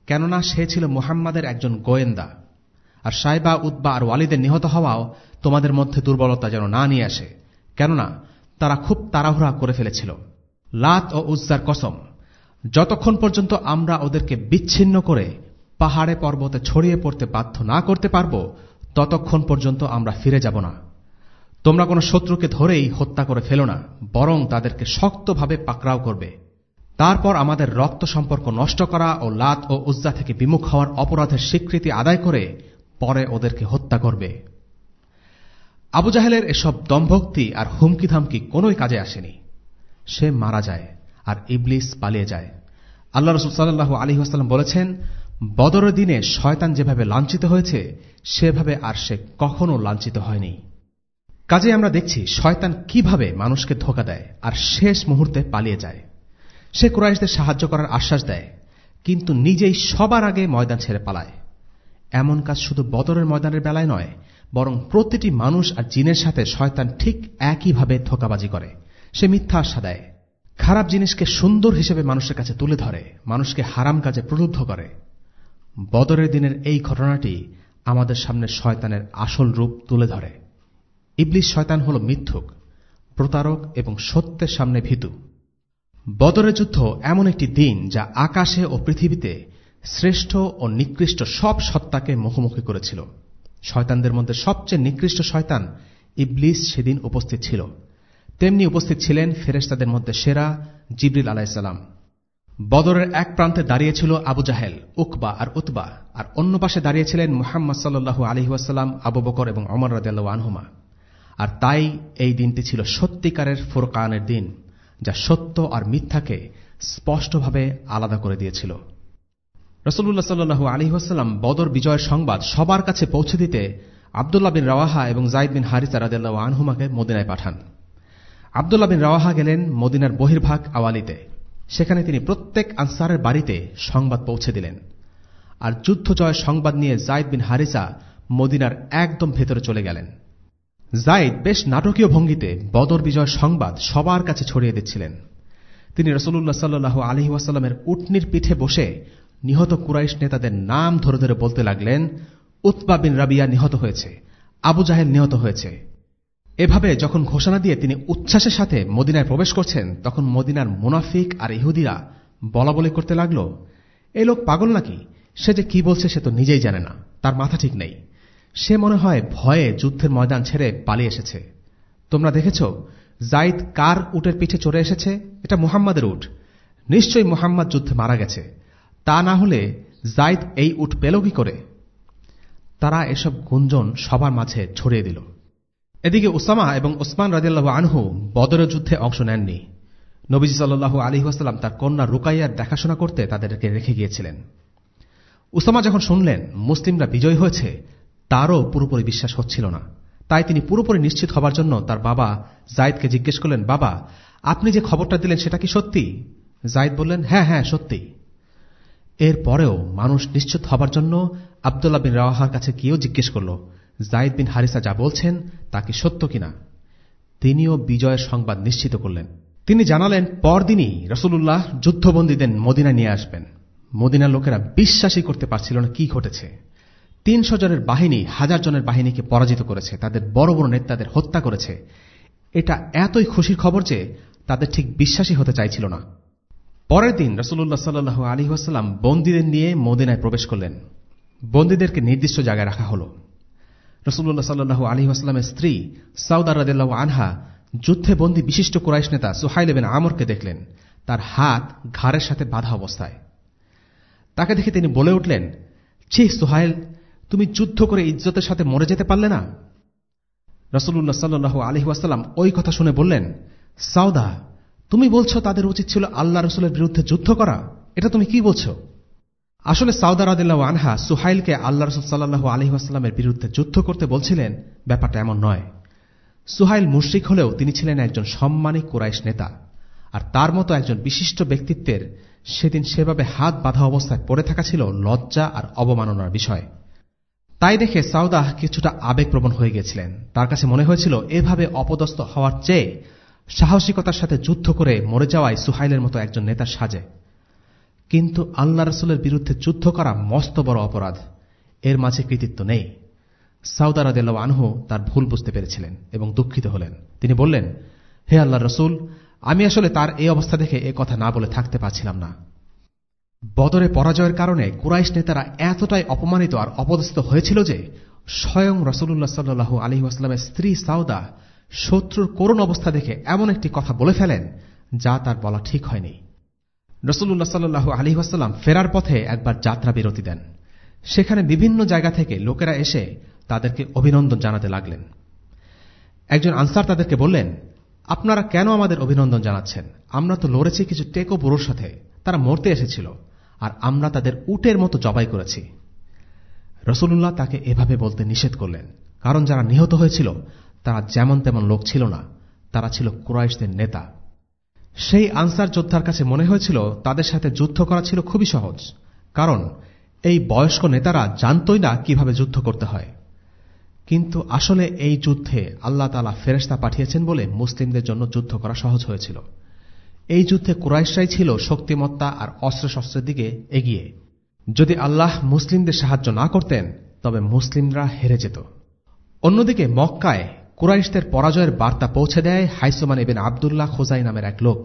Speaker 2: কেননা সে ছিল মুহাম্মাদের একজন গোয়েন্দা। আর সাইবা উদ্বা আর ওয়ালিদের নিহত হওয়াও তোমাদের মধ্যে দুর্বলতা যেন না নিয়ে আসে, কেননা তারা খুব তাড়াহুড়া করে ফেলেছিল। লাত ও উজ্জার কসম। যতক্ষণ পর্যন্ত আমরা ওদেরকে বিচ্ছিন্ন করে পাহাড়ে পর্বতে ছড়িয়ে পড়তে বাধ্য না করতে পারব, ততক্ষণ পর্যন্ত আমরা ফিরে যাব না। তোমরা কোনো শত্রুকে ধরেই হত্যা করে ফেলো না, বরং তাদেরকে শক্তভাবে পাকড়াও করবে। তারপর আমাদের রক্ত সম্পর্ক নষ্ট করা ও লাত ও উজ্জা থেকে বিমুখ হওয়ার অপরাধের স্বীকৃতি আদায় করে পরে ওদেরকে হত্যা করবে। আবু জাহেলের এসব দম্ভক্তি আর হুমকি ধামকি কোনোই কাজে আসেনি। সে মারা যায়। আর ইবলিস পালিয়ে যায়। আল্লাহ রসুল সাল্লাহ আলী আসাল্লাম বলেছেন, বদরের দিনে শয়তান যেভাবে লাঞ্ছিত হয়েছে, সেভাবে আর সে কখনো লাঞ্ছিত হয়নি। কাজে আমরা দেখছি শয়তান কীভাবে মানুষকে ধোকা দেয় আর শেষ মুহূর্তে পালিয়ে যায়। সে কুরাইশদের সাহায্য করার আশ্বাস দেয়, কিন্তু নিজেই সবার আগে ময়দান ছেড়ে পালায়। এমন কাজ শুধু বদরের ময়দানের বেলায় নয়, বরং প্রতিটি মানুষ আর জিনের সাথে শয়তান ঠিক একইভাবে ধোকাবাজি করে। সে মিথ্যা আশা দেয় খারাপ জিনিসকে সুন্দর হিসেবে মানুষের কাছে তুলে ধরে, মানুষকে হারাম কাজে প্রলুব্ধ করে। বদরের দিনের এই ঘটনাটি আমাদের সামনে শয়তানের আসল রূপ তুলে ধরে। ইবলিশ শয়তান হল মিথ্যুক, প্রতারক এবং সত্যের সামনে ভীতু। বদরের যুদ্ধ এমন একটি দিন যা আকাশে ও পৃথিবীতে শ্রেষ্ঠ ও নিকৃষ্ট সব সত্তাকে মুখোমুখি করেছিল। শয়তানদের মধ্যে সবচেয়ে নিকৃষ্ট শয়তান ইবলিস সেদিন উপস্থিত ছিল। তেমনি উপস্থিত ছিলেন ফেরেস্তাদের মধ্যে সেরা জিবরিল আলাইসাল্লাম বদরের এক প্রান্তে দাঁড়িয়েছিল আবু জাহেল, উকবা আর উতবা, আর অন্য পাশে দাঁড়িয়েছিলেন মুহাম্মদ সাল্লু আলহিহাস্লাম আবু বকর এবং অমর রাদ আনহুমা। আর তাই এই দিনটি ছিল সত্যিকারের ফুরকানের দিন, যা সত্য আর মিথ্যাকে স্পষ্টভাবে আলাদা করে দিয়েছিল। রসুল্লাহ সাল্লু আলহিহাস্লাম বদর বিজয়ের সংবাদ সবার কাছে পৌঁছে দিতে আবদুল্লাহ বিন রাওয়াহা এবং জাইদ বিন হারিসা রাদেল্লাহ আনহুমাকে মদিনায় পাঠান। আবদুল্লাহ বিন রাওয়াহা গেলেন মদিনার বহির্ভাগ আওয়ালিতে। সেখানে তিনি প্রত্যেক আনসারের বাড়িতে সংবাদ পৌঁছে দিলেন। আর যুদ্ধ জয়ের সংবাদ নিয়ে জাইদ বিন হারিসা মদিনার একদম ভেতরে চলে গেলেন। জাইদ বেশ নাটকীয় ভঙ্গিতে বদর বিজয় সংবাদ সবার কাছে ছড়িয়ে দিচ্ছিলেন। তিনি রসুল্লাহ সাল্লু আলহি ওয়াসাল্লামের উটনির পিঠে বসে নিহত কুরাইশ নেতাদের নাম ধরে ধরে বলতে লাগলেন উৎপা বিন রাবিয়া নিহত হয়েছে, আবু জাহেল নিহত হয়েছে এভাবে যখন ঘোষণা দিয়ে তিনি উচ্ছ্বাসের সাথে মদিনায় প্রবেশ করছেন, তখন মদিনার মুনাফিক আর ইহুদিরা বলা বলে করতে লাগল এই লোক পাগল নাকি? সে যে কি বলছে সে তো নিজেই জানে না, তার মাথা ঠিক নেই। সে মনে হয় ভয়ে যুদ্ধের ময়দান ছেড়ে পালিয়ে এসেছে। তোমরা দেখেছ, জাইদ কার উটের পিঠে চড়ে এসেছে? এটা মুহাম্মাদের উঠ নিশ্চয়ই মুহাম্মদ যুদ্ধে মারা গেছে। তা না হলে জাইদ এই উঠ পেল কি করে? তারা এসব গুঞ্জন সবার মাঝে ছড়িয়ে দিল। এদিকে উসামা এবং ওসমান রাজিয়াল্লাহ আনহু বদরের যুদ্ধে অংশ নেননি। নবীজি সাল্লু আলী ওয়াসাল্লাম তার কন্যা রুকাইয়ার দেখাশোনা করতে তাদেরকে রেখে গিয়েছিলেন। উসামা যখন শুনলেন মুসলিমরা বিজয়ী হয়েছে, তারও পুরোপুরি বিশ্বাস হচ্ছিল না। তাই তিনি পুরোপুরি নিশ্চিত হবার জন্য তার বাবা জাইদকে জিজ্ঞেস করলেন, বাবা, আপনি যে খবরটা দিলেন সেটা কি সত্যি? জাইদ বললেন হ্যাঁ হ্যাঁ সত্যি। এর পরেও মানুষ নিশ্চিত হবার জন্য আবদুল্লাহ বিন রাওয়াহার কাছে গিয়েও জিজ্ঞেস করল জাইদ বিন হারিসা যা বলছেন তা কি সত্য কিনা? তিনিও বিজয়ের সংবাদ নিশ্চিত করলেন। তিনি জানালেন, পরদিনই রসুল্লাহ যুদ্ধবন্দীদের মদিনা নিয়ে আসবেন। মদিনার লোকেরা বিশ্বাসই করতে পারছিল না কি ঘটেছে। তিনশো জনের বাহিনী হাজার জনের বাহিনীকে পরাজিত করেছে, তাদের বড় বড় নেতাদের হত্যা করেছে। এটা এতই খুশির খবর যে তাদের ঠিক বিশ্বাসী হতে চাইছিল না। পরের দিন রসুল্লাহ সাল্লু আলী ওয়াসাল্লাম বন্দীদের নিয়ে মদিনায় প্রবেশ করলেন। বন্দীদেরকে নির্দিষ্ট জায়গায় রাখা হল। রসুল্লাহ সাল্লু আলী আসলামের স্ত্রী সাউদার রাদিল্লাহ আনহা যুদ্ধে বন্দী বিশিষ্ট কুরাইশ নেতা সুহাইল বিন আমরকে দেখলেন। তার হাত ঘাড়ের সাথে বাধা অবস্থায়। তাকে দেখে তিনি বলে উঠলেন, ছি সুহাইল, তুমি যুদ্ধ করে ইজ্জতের সাথে মরে যেতে পারলে না? রসুল্লাহ সাল্লু আলহি ওয়াসাল্লাম ওই কথা শুনে বললেন, সাউদা, তুমি বলছো তাদের উচিত ছিল আল্লাহ রসুলের বিরুদ্ধে যুদ্ধ করা? এটা তুমি কি বলছো? আসলে আদিল্লাহ আনহা সুহাইলকে আল্লাহ রসুল সাল্লাহ আলহিহাস্লামের বিরুদ্ধে যুদ্ধ করতে বলছিলেন, ব্যাপারটা এমন নয়। সুহাইল মুশ্রিক হলেও তিনি ছিলেন একজন সম্মানী কুরাইশ নেতা। আর তার মতো একজন বিশিষ্ট ব্যক্তিত্বের সেদিন সেভাবে হাত বাঁধা অবস্থায় পড়ে থাকা ছিল লজ্জা আর অবমাননার বিষয়। তাই দেখে সাউদাহ কিছুটা আবেগপ্রবণ হয়ে গেছিলেন। তার কাছে মনে হয়েছিল, এভাবে অপদস্থ হওয়ার চেয়ে সাহসিকতার সাথে যুদ্ধ করে মরে যাওয়ায় সুহাইলের মতো একজন নেতার সাজে। কিন্তু আল্লাহ রসুলের বিরুদ্ধে যুদ্ধ করা মস্ত বড় অপরাধ। এর মাঝে কৃতিত্ব নেই। সাউদারাদ আনহু তার ভুল বুঝতে পেরেছিলেন এবং দুঃখিত হলেন। তিনি বললেন, হে আল্লাহ রসুল, আমি আসলে তার এই অবস্থা দেখে এ কথা না বলে থাকতে পারছিলাম না। বদরে পরাজয়ের কারণে কুরাইশ নেতারা এতটাই অপমানিত আর অপদস্থ হয়েছিল যে স্বয়ং রসুল্লাহ সাল্লু আলী আসলামের স্ত্রী সাউদা শত্রুর করুণ অবস্থা দেখে এমন একটি কথা বলে ফেলেন যা তার বলা ঠিক হয়নি। রসুল্লাহ সাল্লু আলী আসাল্লাম ফেরার পথে একবার যাত্রা বিরতি দেন। সেখানে বিভিন্ন জায়গা থেকে লোকেরা এসে তাদেরকে অভিনন্দন জানাতে লাগলেন। একজন আনসার তাদেরকে বললেন, আপনারা কেন আমাদের অভিনন্দন জানাচ্ছেন? আমরা তো লড়েছি কিছু টেকো বুড়োর সাথে। তারা মরতে এসেছিল, আর আমরা তাদের উটের মতো জবাই করেছি। রসুল্লাহ তাকে এভাবে বলতে নিষেধ করলেন, কারণ যারা নিহত হয়েছিল, তারা যেমন তেমন লোক ছিল না। তারা ছিল কুরাইশদের নেতা। সেই আনসার যোদ্ধার কাছে মনে হয়েছিল তাদের সাথে যুদ্ধ করা ছিল খুবই সহজ। কারণ এই বয়স্ক নেতারা জানতই না কীভাবে যুদ্ধ করতে হয়। কিন্তু আসলে এই যুদ্ধে আল্লাহ তালা ফেরেস্তা পাঠিয়েছেন বলে মুসলিমদের জন্য যুদ্ধ করা সহজ হয়েছিল। এই যুদ্ধে কুরাইশরাই ছিল শক্তিমত্তা আর অস্ত্রশস্ত্রের দিকে এগিয়ে। যদি আল্লাহ মুসলিমদের সাহায্য না করতেন, তবে মুসলিমরা হেরে যেত। অন্যদিকে মক্কায় কুরাইশদের পরাজয়ের বার্তা পৌঁছে দেয় হাইসোমান এবেন আবদুল্লাহ খোজাই নামের এক লোক।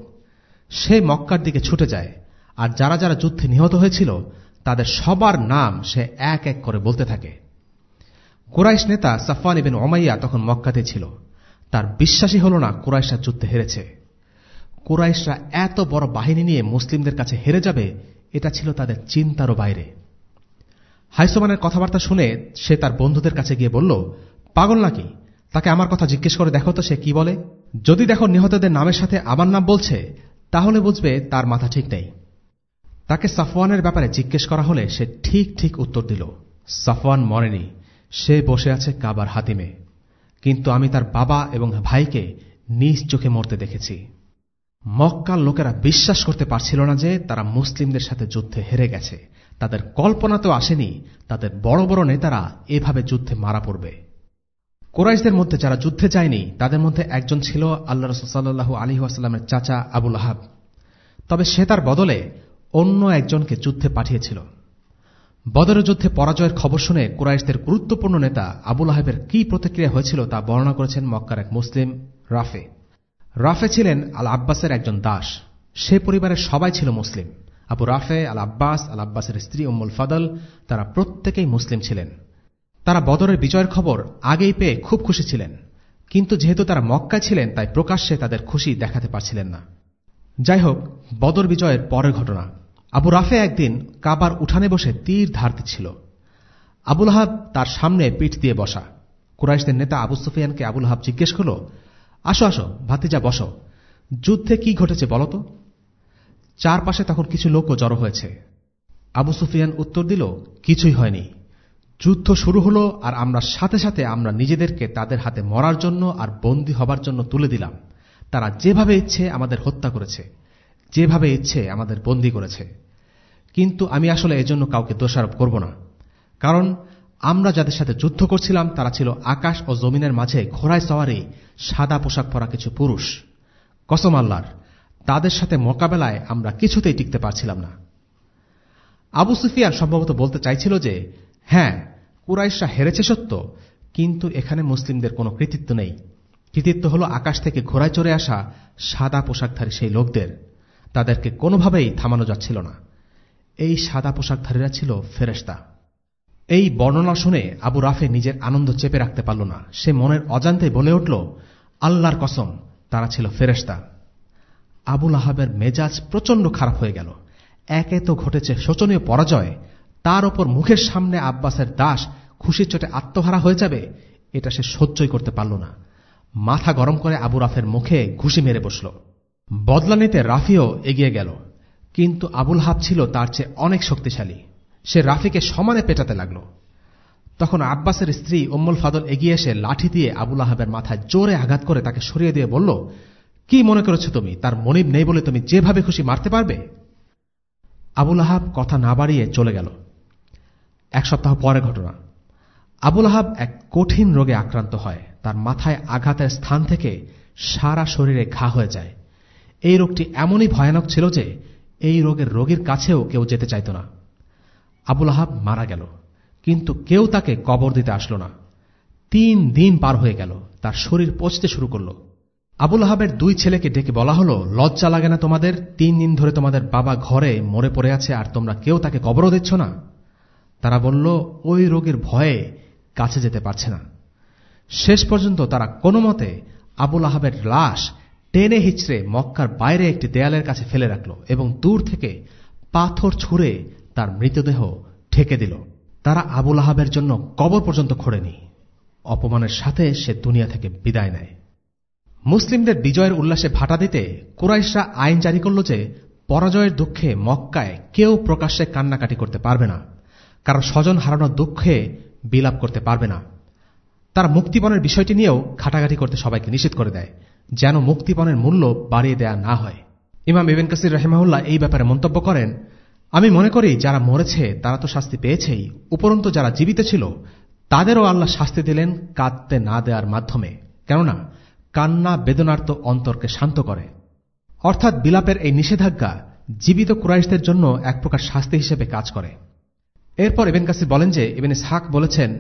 Speaker 2: সে মক্কার দিকে ছুটে যায়, আর যারা যারা যুদ্ধে নিহত হয়েছিল, তাদের সবার নাম সে এক এক করে বলতে থাকে। কুরাইশ নেতা সাফান ইবেন ওমাইয়া তখন মক্কাতে ছিল। তার বিশ্বাসী হল না কুরাইশরা যুদ্ধে হেরেছে। কুরাইশরা এত বড় বাহিনী নিয়ে মুসলিমদের কাছে হেরে যাবে, এটা ছিল তাদের চিন্তারও বাইরে। হাইসোমানের কথাবার্তা শুনে সে তার বন্ধুদের কাছে গিয়ে বলল, পাগল নাকি? তাকে আমার কথা জিজ্ঞেস করে দেখো তো সে কি বলে? যদি দেখো নিহতদের নামের সাথে আমার নাম বলছে, তাহলে বুঝবে তার মাথা ঠিক নেই। তাকে সাফওয়ানের ব্যাপারে জিজ্ঞেস করা হলে সে ঠিক ঠিক উত্তর দিল, সাফওয়ান মরেনি, সে বসে আছে কাবার হাতিমে। কিন্তু আমি তার বাবা এবং ভাইকে নিজ চোখে মরতে দেখেছি। মক্কার লোকেরা বিশ্বাস করতে পারছিল না যে তারা মুসলিমদের সাথে যুদ্ধে হেরে গেছে। তাদের কল্পনাতেও আসেনি, তাদের বড় বড় নেতারা এভাবে যুদ্ধে মারা পড়বে। কোরাইশদের মধ্যে যারা যুদ্ধে যায়নি, তাদের মধ্যে একজন ছিল আল্লাহ রসুল্লাহ আলী আসাল্লামের চাচা আবুল আহাব তবে সে তার বদলে অন্য একজনকে যুদ্ধে পাঠিয়েছিল। বদর যুদ্ধে পরাজয়ের খবর শুনে কুরাইশদের গুরুত্বপূর্ণ নেতা আবুল আহাবের কি প্রতিক্রিয়া হয়েছিল তা বর্ণনা করেছেন মক্কার এক মুসলিম, রাফে। রাফে ছিলেন আল আব্বাসের একজন দাস। সে পরিবারের সবাই ছিল মুসলিম। আবু রাফে আল আব্বাস আল আব্বাসের স্ত্রী উম্মুল ফাদল, তারা প্রত্যেকেই মুসলিম ছিলেন। তারা বদরের বিজয়ের খবর আগেই পেয়ে খুব খুশি ছিলেন। কিন্তু যেহেতু তারা মক্কায় ছিলেন, তাই প্রকাশ্যে তাদের খুশি দেখাতে পারছিলেন না। যাই হোক, বদর বিজয়ের পরের ঘটনা। আবু রাফে একদিন কাবার উঠানে বসে তীর ধার ছিল। আবুল হাব তার সামনে পিঠ দিয়ে বসা। কুরাইশদের নেতা আবু সুফিয়ানকে আবুল হাব জিজ্ঞেস করল, আসো আসো, ভাতিজা, বসো। যুদ্ধে কি ঘটেছে বলতো চারপাশে তখন কিছু লোকও জড়ো হয়েছে। আবু সুফিয়ান উত্তর দিল, কিছুই হয়নি। যুদ্ধ শুরু হলো আর আমরা সাথে সাথে আমরা নিজেদেরকে তাদের হাতে মরার জন্য আর বন্দী হবার জন্য তুলে দিলাম। তারা যেভাবে ইচ্ছে আমাদের হত্যা করেছে, যেভাবে ইচ্ছে আমাদের বন্দী করেছে। কিন্তু আমি আসলে এজন্য কাউকে দোষারোপ করব না। কারণ আমরা যাদের সাথে যুদ্ধ করছিলাম, তারা ছিল আকাশ ও জমিনের মাঝে ঘোড়ায় সওয়ারি, সাদা পোশাক পরা কিছু পুরুষ। কসম আল্লাহর, তাদের সাথে মোকাবেলায় আমরা কিছুতেই টিকতে পারছিলাম না। আবু সুফিয়ান সম্ভবত বলতে চাইছিল যে হ্যাঁ কুরাইশরা হেরেছে সত্য, কিন্তু এখানে মুসলিমদের কোনো কৃতিত্ব নেই। কৃতিত্ব হল আকাশ থেকে ঘোড়ায় চড়ে আসা সাদা পোশাকধারী সেই লোকদের। তাদেরকে কোনোভাবেই থামানো যাচ্ছিল না। এই সাদা পোশাকধারীরা ছিল ফেরেস্তা এই বর্ণনা শুনে আবু রাফে নিজের আনন্দ চেপে রাখতে পারল না। সে মনের অজান্তে বলে উঠল, আল্লাহর কসম, তারা ছিল ফেরেস্তা আবুল আহাবের মেজাজ প্রচণ্ড খারাপ হয়ে গেল। একে তো ঘটেছে শোচনীয় পরাজয় তার ওপর মুখের সামনে আব্বাসের দাস খুশির চোটে আত্মহারা হয়ে যাবে, এটা সে সহ্যই করতে পারল না। মাথা গরম করে আবু রাফের মুখে ঘুষি মেরে বসল। বদলা নিতে রাফিও এগিয়ে গেল, কিন্তু আবুল হাব ছিল তার চেয়ে অনেক শক্তিশালী। সে রাফিকে সমানে পেটাতে লাগল। তখন আব্বাসের স্ত্রী উম্মুল ফাদল এগিয়ে এসে লাঠি দিয়ে আবুল আহাবের মাথায় জোরে আঘাত করে তাকে সরিয়ে দিয়ে বলল, কি মনে করেছ তুমি? তার মনিব নেই বলে তুমি যেভাবে খুশি মারতে পারবে? আবুল আহাব কথা না বাড়িয়ে চলে গেল। এক সপ্তাহ পরে ঘটনা। আবুল আহাব এক কঠিন রোগে আক্রান্ত হয়। তার মাথায় আঘাতের স্থান থেকে সারা শরীরে ঘা হয়ে যায়। এই রোগটি এমনই ভয়ানক ছিল যে এই রোগের রোগীর কাছেও কেউ যেতে চাইত না। আবুল আহাব মারা গেল, কিন্তু কেউ তাকে কবর দিতে আসলো না। তিন দিন পার হয়ে গেল, তার শরীর পচতে শুরু করল। আবুল আহাবের দুই ছেলেকে ডেকে বলা হলো, লজ্জা লাগে না তোমাদের, তিন দিন ধরে তোমাদের বাবা ঘরে মরে পড়ে আছে আর তোমরা কেউ তাকে কবরও দিচ্ছ না? তারা বলল, ওই রোগের ভয়ে কাছে যেতে পারছে না। শেষ পর্যন্ত তারা কোনো মতে আবুল আহাবের লাশ টেনে হিচড়ে মক্কার বাইরে একটি দেয়ালের কাছে ফেলে রাখল এবং দূর থেকে পাথর ছুঁড়ে তার মৃতদেহ ঠেকে দিল। তারা আবুল আহাবের জন্য কবর পর্যন্ত খোড়েনি। অপমানের সাথে সে দুনিয়া থেকে বিদায় নেয়। মুসলিমদের বিজয়ের উল্লাসে ভাটা দিতে কুরাইশরা আইন জারি করল যে পরাজয়ের দুঃখে মক্কায় কেউ প্রকাশ্যে কান্নাকাটি করতে পারবে না। কারণ স্বজন হারানোর দুঃখে বিলাপ করতে পারবে না। তারা মুক্তিপণের বিষয়টি নিয়েও ঘাটাঘাটি করতে সবাইকে নিষেধ করে দেয়, যেন মুক্তিপণের মূল্য বাড়িয়ে দেয়া না হয়। ইমাম ইবেন কাসির রহেমাউল্লাহ এই ব্যাপারে মন্তব্য করেন, আমি মনে করি যারা মরেছে, তারা তো শাস্তি পেয়েছেই। উপরন্তু যারা জীবিত ছিল, তাদেরও আল্লাহ শাস্তি দিলেন কাঁদতে না দেওয়ার মাধ্যমে। কেননা, কান্না বেদনার্ত অন্তরকে শান্ত করে। অর্থাৎ বিলাপের এই নিষেধাজ্ঞা জীবিত কুরাইশদের জন্য এক প্রকার শাস্তি হিসেবে কাজ করে। এরপর এবেন কাসির বলেন যে এবেন সাক বলেছেন,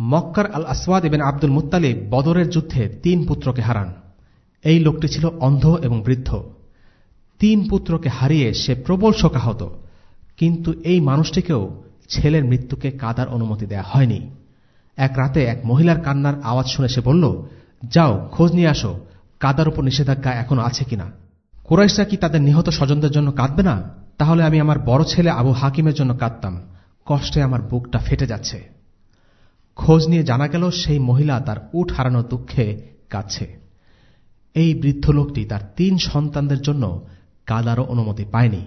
Speaker 2: মক্কার আল আসওয়াদ এবেন আব্দুল মুত্তালিব বদরের যুদ্ধে তিন পুত্রকে হারান। এই লোকটি ছিল অন্ধ এবং বৃদ্ধ। তিন পুত্রকে হারিয়ে সে প্রবল শোকাহত। কিন্তু এই মানুষটিকেও ছেলের মৃত্যুকে কাদার অনুমতি দেয়া হয়নি। এক রাতে এক মহিলার কান্নার আওয়াজ শুনে সে বলল, যাও, খোঁজ নিয়ে আসো। কাদার উপর নিষেধাজ্ঞা এখনও আছে কিনা? কুরাইশরা কি তাদের নিহত স্বজনদের জন্য কাঁদবে না? তাহলে আমি আমার বড় ছেলে আবু হাকিমের জন্য কাঁদতাম। কষ্টে আমার বুকটা ফেটে যাচ্ছে। খোঁজ নিয়ে জানা গেল সেই মহিলা তার উঠ হারানোর দুঃখে কাছে এই বৃদ্ধ লোকটি তার তিন সন্তানদের জন্য কাদারও অনুমতি পায়নি,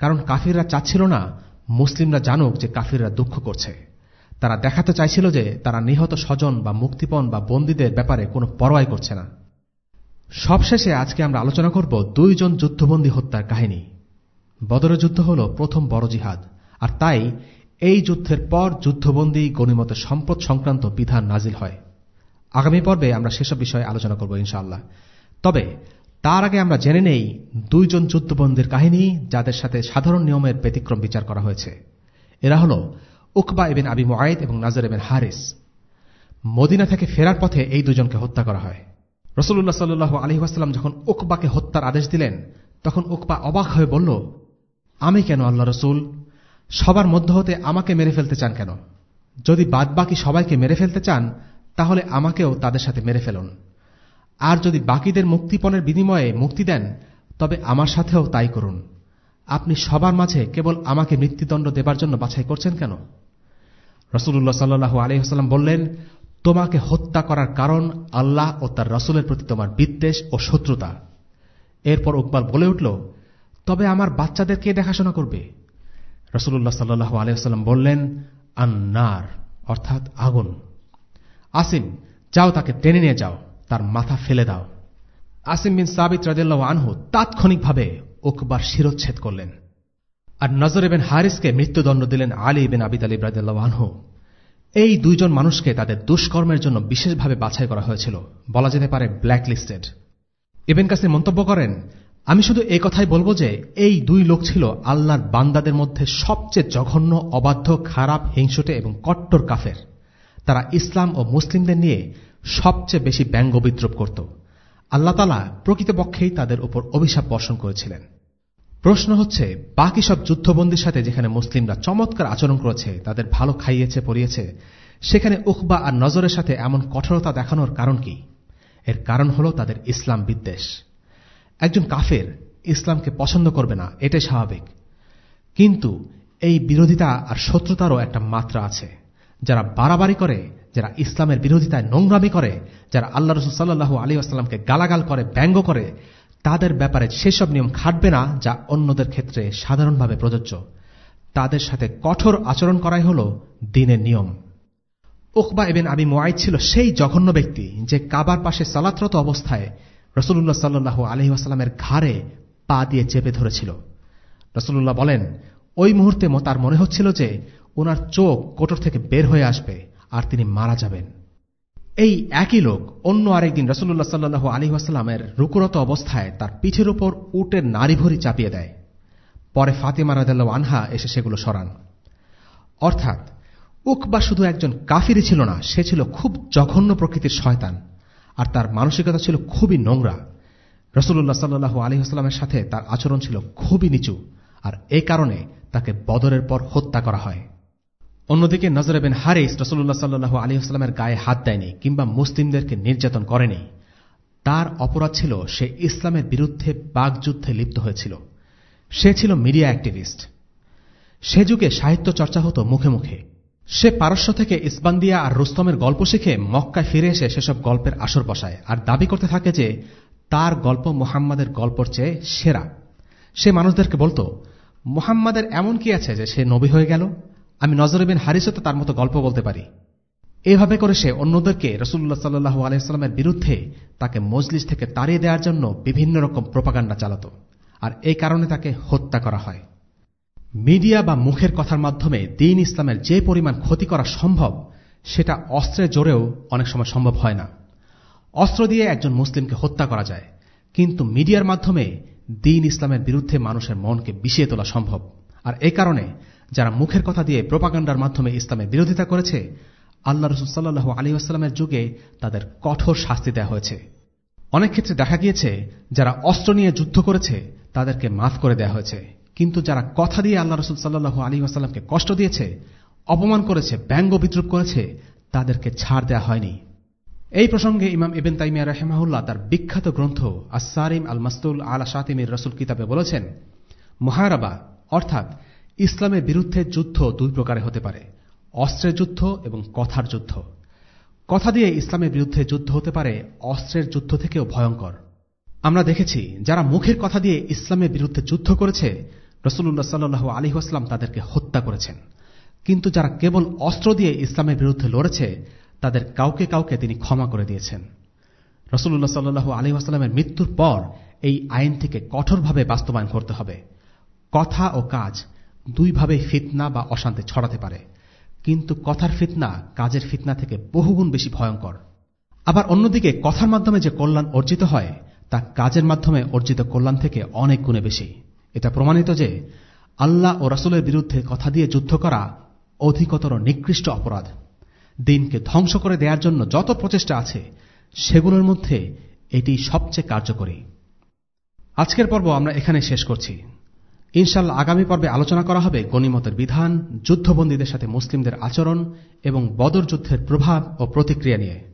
Speaker 2: কারণ কাফিররা চাচ্ছিল না, মুসলিমরা জানুক যে কাফিররা দুঃখ করছে। তারা দেখাতে চাইছিল যে তারা নিহত স্বজন বা মুক্তিপণ বা বন্দীদের ব্যাপারে কোনো পরোয়াই করছে না। সবশেষে আজকে আমরা আলোচনা করব দুইজন যুদ্ধবন্দী হত্যার কাহিনী। বদরের যুদ্ধ হল প্রথম বড় জিহাদ, আর তাই এই যুদ্ধের পর যুদ্ধবন্দী গণিমত সম্পদ সংক্রান্ত বিধান নাজিল হয়। আগামী পর্বে আমরা সেসব বিষয়ে আলোচনা করব ইনশাআল্লাহ। তবে, তার আগে আমরা জেনে নেই দুইজন যুদ্ধবন্দীর কাহিনী যাদের সাথে সাধারণ নিয়মের ব্যতিক্রম বিচার করা হয়েছে। এরা হল উকবা এবেন আবি মোয়াইদ এবং নাজর এবেন হারিস। মদিনা থেকে ফেরার পথে এই দুজনকে হত্যা করা হয়। রসুল্লাহ সাল্লু আলী ওয়াসাল্লাম যখন উকবাকে হত্যার আদেশ দিলেন, তখন উকবা অবাক হয়ে বলল, আমি কেন আল্লাহ রসুল সবার মধ্য হতে আমাকে মেরে ফেলতে চান কেন? যদি বাদবাকি সবাইকে মেরে ফেলতে চান, তাহলে আমাকেও তাদের সাথে মেরে ফেলুন। আর যদি বাকিদের মুক্তিপণের বিনিময়ে মুক্তি দেন, তবে আমার সাথেও তাই করুন। আপনি সবার মাঝে কেবল আমাকে মৃত্যুদণ্ড দেবার জন্য বাছাই করছেন কেন? রসুল্লাহ সাল্লু আলহিহাস্লাম বললেন, তোমাকে হত্যা করার কারণ আল্লাহ ও তার রসুলের প্রতি তোমার বিদ্বেষ ও শত্রুতা। এরপর উকবাল বলে উঠল, তবে আমার বাচ্চাদের কে দেখাশোনা করবে? রসুল্লাহ সাল্লু আলহাম বললেন, আন্নার অর্থাৎ আগুন। আসিম, যাও তাকে টেনে নিয়ে যাও, তার মাথা ফেলে দাও। আসিম বিন সাবিত রাজিল্লাহ আনহু তাৎক্ষণিকভাবে উকবার শিরোচ্ছেদ করলেন। আর নজর এবেন হারিসকে মৃত্যুদণ্ড দিলেন আলী বিন আবিদ আলী রাজিল্লাহ আনহু। এই দুইজন মানুষকে তাদের দুষ্কর্মের জন্য বিশেষভাবে বাছাই করা হয়েছিল। বলা যেতে পারে ব্ল্যাকলিস্টেড। ইবেন কাসির মন্তব্য করেন আমি শুধু এই কথাই বলব যে এই দুই লোক ছিল আল্লাহর বান্দাদের মধ্যে সবচেয়ে জঘন্য, অবাধ্য, খারাপ, হিংসুটে এবং কট্টর কাফের। তারা ইসলাম ও মুসলিমদের নিয়ে সবচেয়ে বেশি ব্যঙ্গ বিদ্রুপ করত। আল্লাহ তালা প্রকৃতপক্ষেই তাদের উপর অভিশাপ বর্ষণ করেছিলেন। প্রশ্ন হচ্ছে, বাকি সব যুদ্ধবন্দির সাথে যেখানে মুসলিমরা চমৎকার আচরণ করেছে, তাদের ভালো খাইয়েছে পরিয়েছে সেখানে উখবা আর নজরের সাথে এমন কঠোরতা দেখানোর কারণ কি? এর কারণ হল তাদের ইসলাম বিদ্বেষ। একজন কাফের ইসলামকে পছন্দ করবে না, এটাই স্বাভাবিক। কিন্তু এই বিরোধিতা আর শত্রুতারও একটা মাত্রা আছে। যারা বাড়াবাড়ি করে, যারা ইসলামের বিরোধিতায় নোংরামি করে, যারা আল্লাহ রসুল সাল্লু আলী আসলামকে গালাগাল করে, ব্যঙ্গ করে, তাদের ব্যাপারে সেসব নিয়ম খাটবে না যা অন্যদের ক্ষেত্রে সাধারণভাবে প্রযোজ্য। তাদের সাথে কঠোর আচরণ করাই হল দিনের নিয়ম। উকবা এবেন আবি মোয়াইদ ছিল সেই জঘন্য ব্যক্তি যে কাবার পাশে সালাতরত অবস্থায় রসুল্লাহ সাল্লু আলহি আসালামের ঘাড়ে পা দিয়ে চেপে ধরেছিল। রসুল্লাহ বলেন, ওই মুহূর্তে তার মনে হচ্ছিল যে ওনার চোখ কোটর থেকে বের হয়ে আসবে আর তিনি মারা যাবেন। এই একই লোক অন্য আরেকদিন রসুল্লাহ সাল্লু আলী আসালামের রুকুরত অবস্থায় তার পিঠের ওপর উটের নারী ভরি চাপিয়ে দেয়। পরে ফাতেমা রাজাল্লাহ আনহা এসে সেগুলো সরান। অর্থাৎ উকবা শুধু একজন কাফিরি ছিল না, সে ছিল খুব জঘন্য প্রকৃতির শয়তান। আর তার মানসিকতা ছিল খুবই নোংরা। রসুল্লাহ সাল্লু আলী আসলামের সাথে তার আচরণ ছিল খুবই নিচু, আর এই কারণে তাকে বদরের পর হত্যা করা হয়। অন্যদিকে নজর বিন হারিস রসুল্লাহ সাল্লু আলী আসলামের গায়ে হাত দেয়নি কিংবা মুসলিমদেরকে নির্যাতন করেনি। তার অপরাধ ছিল সে ইসলামের বিরুদ্ধে বাগযুদ্ধে লিপ্ত হয়েছিল। সে ছিল মিডিয়া অ্যাক্টিভিস্ট। সে যুগে সাহিত্য চর্চা হতো মুখে মুখে। সে পারস্য থেকে ইসবান্দিয়া আর রুস্তমের গল্প শিখে মক্কায় ফিরে এসে সেসব গল্পের আসর বসায় আর দাবি করতে থাকে যে তার গল্প মোহাম্মদের গল্পর চেয়ে সেরা। সে মানুষদেরকে বলতো, মোহাম্মদের এমন কি আছে যে সে নবী হয়ে গেল? আমি নজরবিন হারিসও তো তার মতো গল্প বলতে পারি। এভাবে করে সে অন্যদেরকে রসুল্লাহ সাল্লু আলাইস্লামের বিরুদ্ধে তাকে মজলিস থেকে তাড়িয়ে দেওয়ার জন্য বিভিন্ন রকম প্রপাগান্ডা চালাত। আর এই কারণে তাকে হত্যা করা হয়। মিডিয়া বা মুখের কথার মাধ্যমে দিন ইসলামের যে পরিমাণ ক্ষতি করা সম্ভব, সেটা অস্ত্রের জোরেও অনেক সময় সম্ভব হয় না। অস্ত্র দিয়ে একজন মুসলিমকে হত্যা করা যায়, কিন্তু মিডিয়ার মাধ্যমে দিন ইসলামের বিরুদ্ধে মানুষের মনকে বিষিয়ে তোলা সম্ভব। আর এই কারণে যারা মুখের কথা দিয়ে প্রোপাগান্ডার মাধ্যমে ইসলামের বিরোধিতা করেছে, আল্লাহ রসুল আলী আসলামের যুগে তাদের কঠোর শাস্তি দেওয়া হয়েছে। অনেক ক্ষেত্রে দেখা গিয়েছে, যারা অস্ত্র নিয়ে যুদ্ধ করেছে, তাদেরকে মাফ করে দেওয়া হয়েছে। কিন্তু যারা কথা দিয়ে আল্লাহ রসুল সাল্লু আলী আসাল্লামকে কষ্ট দিয়েছে, অপমান করেছে, ব্যঙ্গ বিদ্রুপ করেছে, তাদেরকে ছাড় দেওয়া হয়নি। এই প্রসঙ্গে ইমাম ইবেন তাইমিয়া রহেমাহুল্লাহ তার বিখ্যাত গ্রন্থ আসারিম আল মাস্তুল আলা শাতিমির রসুল কিতাবে বলেছেন, মহারাবা, অর্থাৎ ইসলামের বিরুদ্ধে যুদ্ধ দুই প্রকারে হতে পারে, অস্ত্রের যুদ্ধ এবং কথার যুদ্ধ। কথা দিয়ে ইসলামের বিরুদ্ধে যুদ্ধ হতে পারে, অস্ত্রের যুদ্ধ থেকেও ভয়ঙ্কর। আমরা দেখেছি, যারা মুখের কথা দিয়ে ইসলামের বিরুদ্ধে যুদ্ধ করেছে রসুল্লাহ সাল্লু আলিহাস্লাম তাদেরকে হত্যা করেছেন। কিন্তু যারা কেবল অস্ত্র দিয়ে ইসলামের বিরুদ্ধে লড়েছে, তাদের কাউকে কাউকে তিনি ক্ষমা করে দিয়েছেন। রসুল্লাহ সাল্লু আলিহাস্লামের মৃত্যুর পর এই আইনটিকে কঠোরভাবে বাস্তবায়ন করতে হবে। কথা ও কাজ দুইভাবে ফিতনা বা অশান্তি ছড়াতে পারে। কিন্তু কথার ফিতনা কাজের ফিতনা থেকে বহুগুণ বেশি ভয়ঙ্কর। আবার অন্যদিকে কথার মাধ্যমে যে কল্যাণ অর্জিত হয়, তা কাজের মাধ্যমে অর্জিত কল্যাণ থেকে অনেক গুণে বেশি। এটা প্রমাণিত যে আল্লাহ ও রাসুলের বিরুদ্ধে কথা দিয়ে যুদ্ধ করা অধিকতর নিকৃষ্ট অপরাধ। দিনকে ধ্বংস করে দেওয়ার জন্য যত প্রচেষ্টা আছে, সেগুলোর মধ্যে এটি সবচেয়ে কার্যকরী। আজকের পর্ব আমরা এখানে শেষ করছি। ইনশাল্লাহ আগামী পর্বে আলোচনা করা হবে গণিমতের বিধান, যুদ্ধবন্দীদের সাথে মুসলিমদের আচরণ এবং বদর যুদ্ধের প্রভাব ও প্রতিক্রিয়া নিয়ে।